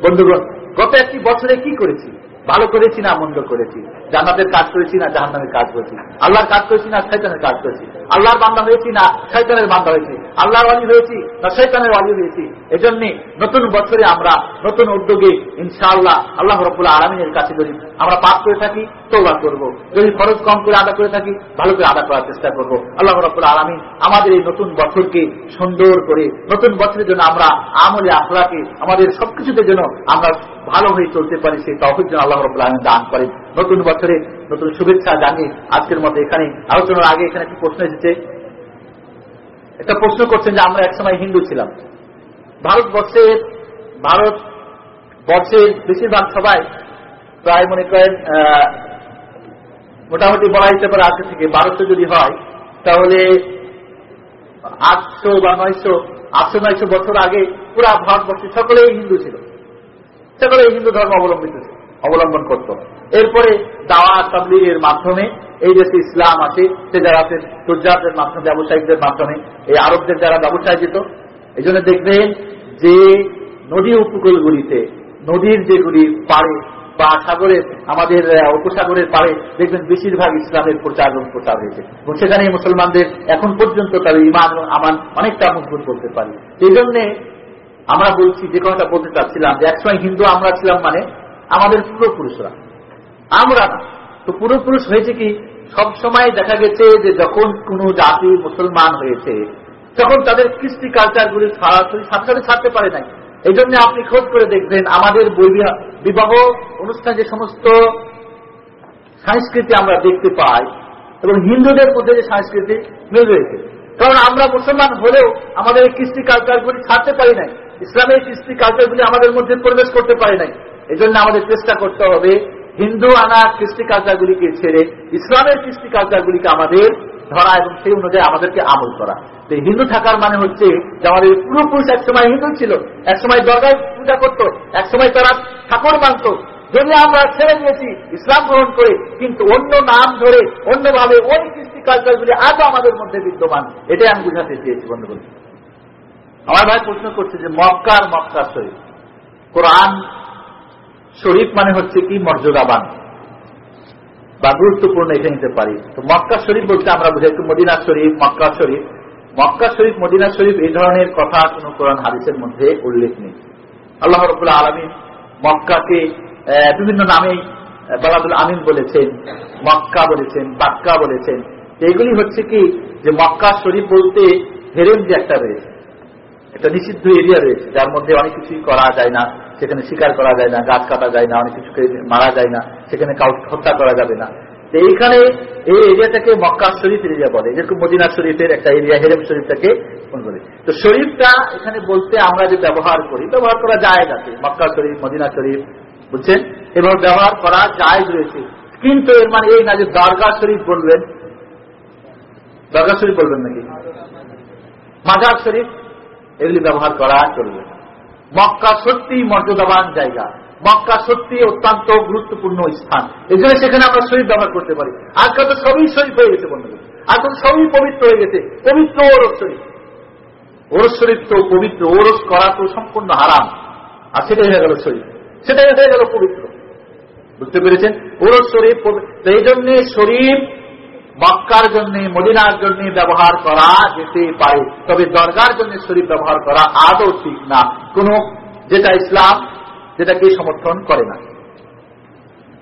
বন্ধুগণ, গত একটি বছরে কি করেছি? ভালো করেছি না মন্দ করেছি? জান্নাতের কাজ করেছি না জাহান্নামের কাজ করেছি? আল্লাহর কাজ করেছি না শৈতানের কাজ করেছি? আল্লাহর বান্দা হয়েছি না শৈতানের বান্দা হয়েছি? আল্লাহর ওয়ালি হয়েছি না শৈতানের ওয়ালি হয়েছি এজন্যে নতুন বছরে আমরা নতুন উদ্যোগে ইনশাআল্লাহ আল্লাহ রবুল্লাহ আলমিনের কাছে যদি আমরা পাপ করে থাকি তৌবা করব। যদি খরচ কম করে আদা করে থাকি, ভালো করে আদা করার চেষ্টা করব। আল্লাহ রবুল্লাহ আলমিন আমাদের এই নতুন বছরকে সুন্দর করে, নতুন বছরের জন্য আমরা আমলে আখলাকে, আমাদের সবকিছুতে যেন আমরা ভালো হয়ে চলতে পারি, সেই তহফিক যেন আল্লাহ রবুল্লাহ আলমিন দান করেন। নতুন বছরে নতুন শুভেচ্ছা জানিয়ে আজকের মধ্যে এখানে আলোচনার আগে এখানে একটি প্রশ্ন এসেছে। একটা প্রশ্ন করছেন যে আমরা একসময় হিন্দু ছিলাম। ভারতবর্ষের ভারত বর্ষের বেশিরভাগ সবাই প্রায় মনে করেন মোটামুটি বলা যেতে পারে আজকে থেকে বারোশো যদি হয়, তাহলে আটশো বা নয়শো, আটশো নয়শো বছর আগে পুরা ভারতবর্ষে সকলেই হিন্দু ছিল। সকলেই হিন্দু ধর্ম অবলম্বিত অবলম্বন করত। এরপরে দাওয়া তাবলিগের মাধ্যমে, এই দেশে ইসলাম আছে সে যারা আছে তুর্জাতের মাধ্যমে ব্যবসায়িকদের মাধ্যমে, এই আরবদের যারা ব্যবসায় যেত এই জন্য দেখবেন যে নদী উপকূলগুলিতে, নদীর যেগুলি পাড়ে বা সাগরের, আমাদের উপসাগরের পাড়ে, দেখবেন বেশিরভাগ ইসলামের প্রচার এবং প্রচার হয়েছে। এবং সেখানে মুসলমানদের এখন পর্যন্ত তাদের ইমান এবং আমান অনেকটা মজবুত করতে পারি। এই জন্যে আমরা বলছি, যে কথাটা বলতে চাচ্ছিলাম, যে একসময় হিন্দু আমরা ছিলাম মানে আমাদের পূর্বপুরুষরা। আমরা না তো পূর্বপুরুষ হয়েছে কি? সব সময় দেখা গেছে যে যখন কোন জাতি মুসলমান হয়েছে, তখন তাদের কৃষ্টি কালচারগুলি সরাসরি সাথে ছাড়তে পারে নাই। এই জন্য আপনি খোঁজ করে দেখবেন, আমাদের বিবাহ অনুষ্ঠান যে সমস্ত সংস্কৃতি আমরা দেখতে পাই, এবং হিন্দুদের মধ্যে যে সংস্কৃতি মিল রয়েছে। কারণ আমরা মুসলমান হলেও আমাদের কৃষ্টি কালচারগুলি ছাড়তে পারি নাই। ইসলামের কৃষ্টি কালচারগুলি আমাদের মধ্যে প্রবেশ করতে পারে নাই। এই আমাদের চেষ্টা করতে হবে হিন্দু আনা কৃষ্টি কালচারগুলিকে ছেড়ে, ইসলামের কৃষ্টি কালচারগুলিকে আমাদের ধরা এবং সেই অনুযায়ী আমাদেরকে আমল করা। তো হিন্দু থাকার মানে হচ্ছে যে আমাদের পূর্বপুরুষ একসময় হিন্দু ছিল, একসময় দরগায় পূজা করত, একসময় তারা ঠাকুর মানত যদি আমরা ছেড়ে দিয়েছি, ইসলাম গ্রহণ করে, কিন্তু অন্য নাম ধরে, অন্যভাবে ওই কৃষ্টি কালচারগুলি আজও আমাদের মধ্যে বিদ্যমান, এটাই আমি বুঝাতে চেয়েছি বন্ধুগণ। আমার ভাই প্রশ্ন করছে যে মক্কার মক্কা শরীফ, কোরআন শরীফ মানে হচ্ছে কি মর্যাদাবান বা গুরুত্বপূর্ণ এটা নিতে পারি। তো মক্কা শরীফ বলতে আমরা বুঝাই একটু মদিনা শরীফ, মক্কা শরীফ। মক্কা শরীফ, মদিনা শরীফ এই ধরনের কথা কোন কোরআন হাদিসের মধ্যে উল্লেখ নেই। আল্লাহ রবুল্লাহ আলমিন মক্কাকে বিভিন্ন নামে বালাদুল আমিন বলেছেন, মক্কা বলেছেন, বাক্কা বলেছেন। এইগুলি হচ্ছে কি যে মক্কা শরীফ বলতে হেরেম যে একটা রয়েছে। একটা নিষিদ্ধ এরিয়া রয়েছে, যার মধ্যে অনেক কিছুই করা যায় না, সেখানে শিকার করা যায় না, গাছ কাটা যায় না, অনেক কিছুকে মারা যায় না, সেখানে কাউ হত্যা করা যাবে না। তো এইখানে এই এরিয়াটাকে মক্কা শরীফ এরিয়া বলে যেরকম মদিনা শরীফের একটা এরিয়া, হেরেম শরীফটাকে বলে তো শরীফটা এখানে বলতে আমরা যে ব্যবহার করি, ব্যবহার করা যায় যাতে মক্কা শরীফ, মদিনা শরীফ, বুঝছেন? এবার ব্যবহার করা যায় রয়েছে। কিন্তু এর মানে এই না যে দরগা শরীফ বলবেন? দরগা শরীফ বলবেন নাকি? মাজার শরীফ এগুলি ব্যবহার করা চলবে মক্কা সত্যি মর্যাদাবান জায়গা। মক্কা সত্যি অত্যন্ত গুরুত্বপূর্ণ স্থান। এই জন্য সেখানে আমরা শরীফ ব্যবহার করতে পারি। আজকাল তো সবই শরীফ হয়ে গেছে বন্ধু আজকাল সবই পবিত্র হয়ে গেছে। পবিত্র ওরস শরীফ। ওরস শরীফ তো পবিত্র। ওরস করা তো সম্পূর্ণ হারাম। আর সেটাই হয়ে গেল শরীফ। সেটাই হয়ে গেল পবিত্র। বুঝতে পেরেছেন? ওরস শরীফ এই জন্য শরীফ মক্কার জন্য, মদিনার জন্য ব্যবহার করা যেতে পারে। তবে দরগার জন্য শরীফ ব্যবহার করা আদৌ ঠিক না। কোন, যেটা ইসলাম, যেটাকে সমর্থন করে না।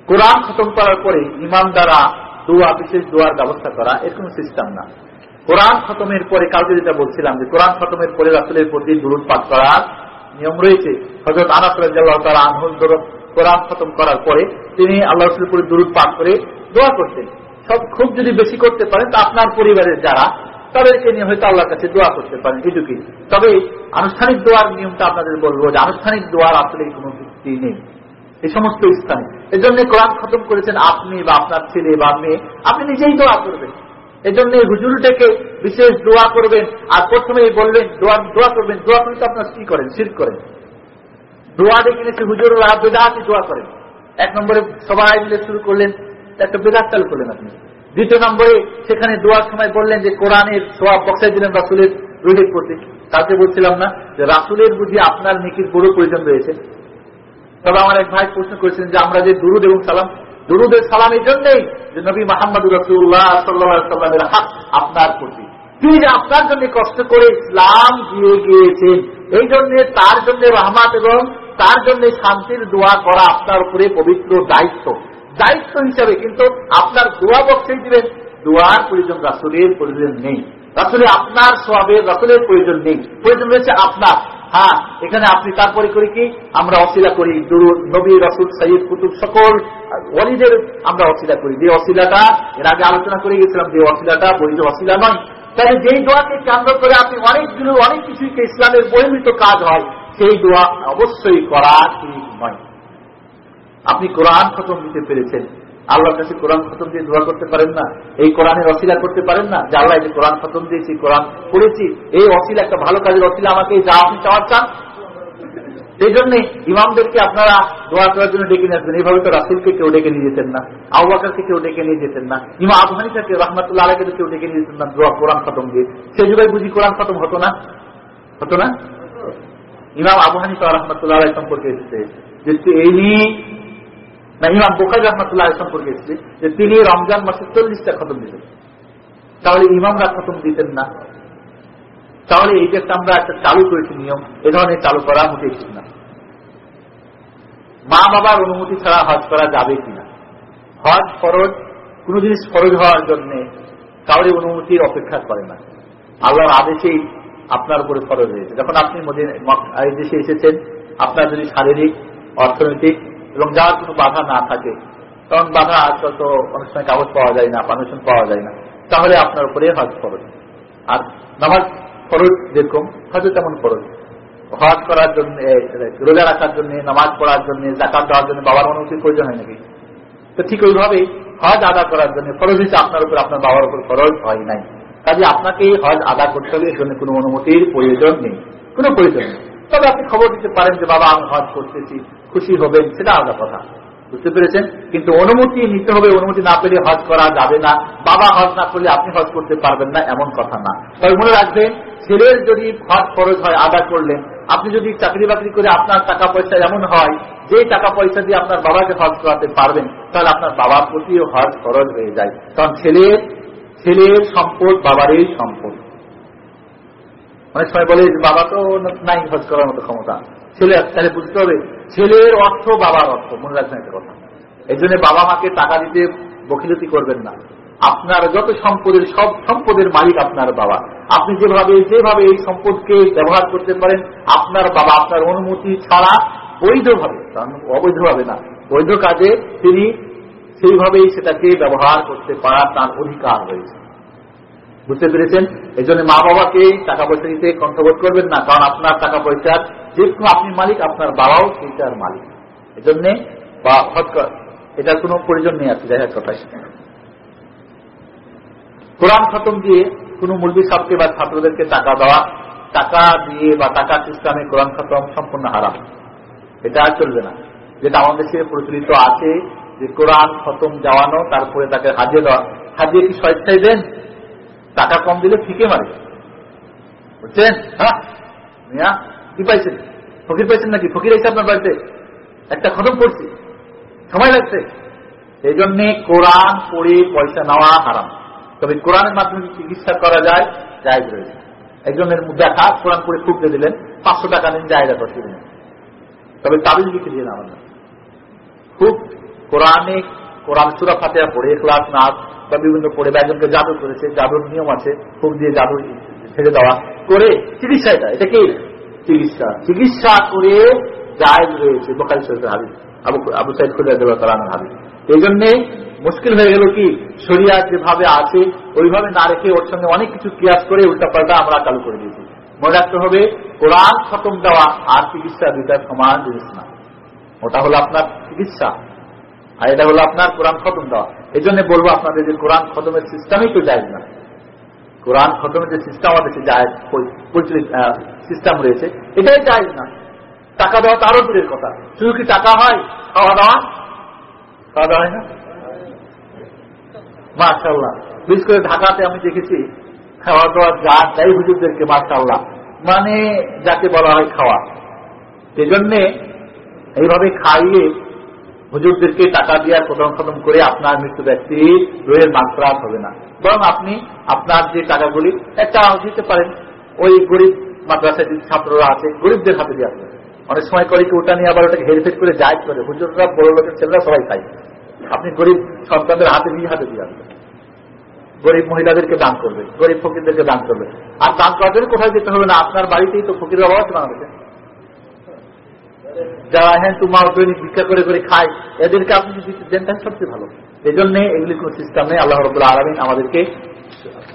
কোরআন খতম করার পরে ইমাম দ্বারা দোয়া, বিশেষ দোয়ার ব্যবস্থা করা, এর কোন সিস্টেম না। কোরআন খতমের পরে কালকে যেটা বলছিলাম যে, কোরআন খতমের পরে রাসুলের প্রতি দূরত পাঠ করার নিয়ম রয়েছে। হজরত আনাস তারা কোরআন খতম করার পরে তিনি আল্লাহ রসুলের প্রতি দূরত পাঠ করে দোয়া করতেন। সব খুব যদি বেশি করতে পারেন, তা আপনার পরিবারের যারা, তাদেরকে নিয়ে হয়তো আল্লাহর কাছে দোয়া করতে পারেন, এটুকুই। তবে আনুষ্ঠানিক দোয়ার নিয়মটা আপনাদের বলব যে, আনুষ্ঠানিক দোয়ার আসলে কোনো ভিত্তি নেই। এই সমস্ত স্থানে। এই জন্য কোরআন খতম করেছেন আপনি বা আপনার ছেলে বা মেয়ে। আপনি নিজেই দোয়া করবেন। এই জন্য হুজুরটাকে বিশেষ দোয়া করবেন। আর প্রথমে বললেন, দোয়া দোয়া করবেন। দোয়া করলে তো আপনার কি করেন, শির করেন। দোয়া দেখে নিচ্ছে হুজুর বেদাতি দোয়া করেন। এক নম্বরে সবাই মিলে শুরু করলেন একটা বেদাত চালু করলেন আপনি। দ্বিতীয় নম্বরে সেখানে দোয়ার সময় বললেন যে, কোরআনের সোয়াব বক্সাই দিলেন রাসুলের রুহের প্রতি কালকে বলছিলাম না যে, রাসুলের বুঝি আপনার নিকির বড় প্রয়োজন রয়েছে। তবে আমার এক ভাই প্রশ্ন করেছেন যে, আমরা যে দুরুদ এবং সালাম, দুরুদের সালাম এই জন্যই যে, নবী মাহমদ রসুল্লাহ সাল্লামের হাত আপনার প্রতি। তিনি যে আপনার জন্য কষ্ট করে ইসলাম দিয়ে গিয়েছেন। এই জন্য, তার জন্য রহমাত এবং তার জন্য শান্তির দোয়া করা আপনার উপরে পবিত্র দায়িত্ব। দায়িত্ব হিসাবে, কিন্তু আপনার দোয়া বক্সেই দিবেন, দোয়ার প্রয়োজন রাসুলের প্রয়োজন নেই। রাসুলে আপনার সবের রাসুলের প্রয়োজন নেই। প্রয়োজন রয়েছে আপনার। হ্যাঁ এখানে আপনি তারপরে করি কি? আমরা অশিলা করি নবী, রসুল সৈয়দ কুতুব, সকল ওয়ালিদের আমরা অশিলা করি। যে অশিলাটা, এর আগে আলোচনা করে গেছিলাম যে অশিলাটা বৈধ অশিলা নয়। তাহলে যেই দোয়াকে কেন্দ্র করে আপনি অনেকগুলো, অনেক কিছুই ইসলামের বহির্মিত কাজ হয়, সেই দোয়া অবশ্যই করা ঠিক নয়। আপনি কোরআন খতম দিতে পেরেছেন। আল্লাহর কাছে কোরআন খতম দিয়ে দোয়া করতে পারেন না। এই কোরআনের অশিলা করতে পারেন না যে আল্লাহ কোরআন খতম দিয়েছি, কোরআন পড়েছি, এই অশিলা একটা ভালো কাজের অশিলা আমাকে যা আপনি চাওয়ার চান সেই জন্য ইমামদেরকে আপনারা দোয়া করার জন্য ডেকে নিয়ে আসবেন। এইভাবে তো রাসুলকে কেউ ডেকে নিয়ে যেতেন না। আউবাকারকে কেউ ডেকে নিয়ে যেতেন না। ইমা আবহানিকাকে রহমতুল্লাহ আলাকে কেউ ডেকে নিয়ে যেতেন না, দোয়া কোরআন খতম দিয়ে। সেই যুগে বুঝি কোরআন খতম হতো না। হতো না? ইমাম আবহানিকা রহমতুল্লাহ আলাই সম্পর্কে এসেছে যে এই নিয়ে না, ইমাম বোখারি রহমতুল্লাহ সম্পর্কে এসেছে যে তিনি রমজান মাসে চল্লিশটা খতম দিতেন। তাহলে ইমামরা খতম দিতেন না। তাহলে এই যে আমরা একটা চালু করেছি নিয়ম, এ ধরনের চালু করা মোটেই ঠিক না। মা বাবার অনুমতি ছাড়া হজ করা যাবে কিনা? হজ ফরজ, কোন জিনিস ফরজ হওয়ার জন্য কাউরি অনুমতির অপেক্ষা করে না। আল্লাহর আদেশেই আপনার উপরে ফরজ হয়েছে। যখন আপনি এই দেশে এসেছেন, আপনার যদি শারীরিক, অর্থনৈতিক এবং যার কোনো বাধা না থাকে। কারণ বাধা আজকাল তো অনেক সময় কাগজ পাওয়া যায় না পারমিশন পাওয়া যায় না। তাহলে আপনার উপরে হজ ফরজ। আর নামাজ ফরজ যেরকম হজ তেমন ফরজ। হজ করার জন্য, রোজা রাখার জন্য, নামাজ পড়ার জন্য জাকাত দেওয়ার জন্য বাবার অনুমতির প্রয়োজন হয় নাকি? তো ঠিক ওইভাবে হজ আদা করার জন্য ফরজ হিসেবে আপনার উপর, আপনার বাবার উপর ফরজ হয় নাই। কাজে আপনাকে হজ আদা করতে হবে এর জন্য কোনো অনুমতির প্রয়োজন নেই। কোনো প্রয়োজন নেই। তবে আপনি খবর দিতে পারেন যে, বাবা, আমি হজ করতেছি। খুশি হবেন সেটা আলাদা কথা। বুঝতে পেরেছেন? কিন্তু অনুমতি নিতে হবে, অনুমতি না পেলে হজ করা যাবে না। বাবা হজ না করলে আপনি হজ করতে পারবেন না, এমন কথা না। তবে মনে রাখবেন, ছেলের যদি হজ খরচ হয়, আদা করলেন আপনি যদি চাকরি বাকরি করে আপনার টাকা পয়সা এমন হয়, যে টাকা পয়সা দিয়ে আপনার বাবাকে হজ করাতে পারবেন, তাহলে আপনার বাবার প্রতিও হজ খরচ হয়ে যায়। কারণ ছেলের ছেলের সম্পদ বাবারই সম্পদ। অনেক সময় বলে বাবা তো নাই হজ করার মতো ক্ষমতা। ছেলে, তাহলে বুঝতে হবে, ছেলের অর্থ বাবার অর্থ, মনে রাখবেন একটা কথা। এই জন্য বাবা মাকে টাকা দিতে বকিলতি করবেন না। আপনার যত সম্পদের, সব সম্পদের মালিক আপনার বাবা। আপনি যেভাবে যেভাবে এই সম্পদকে ব্যবহার করতে পারেন, আপনার বাবা আপনার অনুমতি ছাড়া বৈধভাবে অবৈধভাবে না, বৈধ কাজে তিনি সেইভাবেই সেটাকে ব্যবহার করতে পারার তার অধিকার রয়েছে। বুঝতে পেরেছেন? এই জন্য মা বাবাকে টাকা পয়সা দিতে কণ্ঠবোধ করবেন না, কারণ আপনার টাকা পয়সার যেহেতু আপনি মালিক, আপনার বাবাও সেইটার মালিক। এই জন্য এটার কোনো প্রয়োজন নেই আপনি দেখার কথা কোরআন খতম দিয়ে কোনো মুরগি সাপকে বা ছাত্রদেরকে টাকা দেওয়া, টাকা দিয়ে বা টাকা সিস্টেমে কোরআন খতম সম্পূর্ণ হারাম। এটা আর চলবে না। যেটা আমাদের দেশে প্রচলিত আছে যে কোরআন খতম যাওয়ানো তারপরে তাকে হাজিয়ে দেওয়া। হাজিয়ে কি স্বেচ্ছায় দেন? টাকা কম দিলে ফিকে মারে বুঝছেন? হ্যাঁ? কি পাইছেন? ফকির পাইছেন নাকি? ফকির এসে আপনার বাড়িতে। একটা খতম করছি। সময় লাগছে। এই জন্যে কোরআন পড়ে পয়সা নেওয়া হারাম। তবে কোরআনের মাধ্যমে চিকিৎসা করা যায় জায়গ রয়েছে একজনের দেখা, কোরআন পড়ে ফুটতে দিলেন, পাঁচশো টাকা নিন জায়গা করতে দিলেন তবে তাবিজ লিখে দিয়ে নেওয়া খুব কোরআনে, কোরআন সুরা ফাতেহা পড়ে ক্লাস নাচ, বা বিভিন্ন পড়ে, বা একজনকে জাদু করেছে, জাদুর নিয়ম আছে, খুব দিয়ে জাদু ছেড়ে দেওয়া, করে চিকিৎসা এটা এটা কি চিকিৎসা। চিকিৎসা করে জায়গ রয়েছে বোকারি শরীফের হাবিব আবু আবু সাইদ খুলে দেওয়া করানোর হাবিব এই জন্যে মুশকিল হয়ে গেল কি? শরিয়া যেভাবে আছে, ওইভাবে না রেখে ওর সঙ্গে অনেক কিছু কিয়াস করে উল্টাপাল্টা আমরা চালু করে দিয়েছি। মনে রাখতে হবে, কোরআন খতম দেওয়া আর চিকিৎসা দুইটা সমান জিনিস না। ওটা হলো আপনার চিকিৎসা, আর এটা হলো আপনার কোরআন খতম দেওয়া। এই জন্য বলব আপনাদের যে কোরআন খতমের সিস্টেমই তো যায় না। কোরআন খতমের যে সিস্টেম আমাদের যায় পরিচালিত সিস্টেম রয়েছে, এটাই যায় না। টাকা দেওয়া তারও দূরের কথা। শুধু কি টাকা হয়? খাওয়া দাওয়া? খাওয়া দাওয়া হয় না? মার্শাল্লাহ বিশেষ করে ঢাকাতে আমি দেখেছি, খাওয়া দাওয়া যা দেয় হুজুরদেরকে মার্শাল্লাহ মানে যাকে বলা হয় খাওয়া। সেজন্যে এইভাবে খাইয়ে হুজুরদেরকে টাকা দিয়ে খতম খতম করে আপনার মৃত্যু ব্যক্তি রোহের মাত্রা হবে না। বরং আপনি আপনার যে টাকাগুলি, একটা দিতে পারেন। ওই গরিব মাদ্রাসায় যে ছাত্ররা আছে, গরিবদের হাতে দিয়ে আসবেন অনেক সময় করে কি ওটা নিয়ে আবার ওটাকে হেরফের করে যায় করে। হুজুররা, বড় লোকের ছেলেরা সবাই খায় আপনি গরিব সন্তানদের হাতে নিয়ে হাতে দিয়ে আসবেন। গরিব মহিলাদেরকে দান করবে, গরিব ফকিরদেরকে দান করবে। আর দান করার জন্য কোথায় যেতে হবে না? আপনার বাড়িতেই তো ফকির অভাব আছে বাংলাদেশে। যারা হ্যাঁ তোমার দৈনিক ভিক্ষা করে করে খায়, এদেরকে আপনি যদি দেন, তাহলে সবচেয়ে ভালো। এই জন্য এগুলি কোন সিস্টেম নেই। আল্লাহ রবুল্লাহ আলমিন আমাদেরকে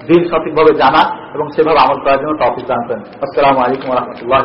দিন সঠিকভাবে জানা এবং সেভাবে আমল করার জন্য টপিক জানতেন আসসালামু আলাইকুম রহমতুল্লাহ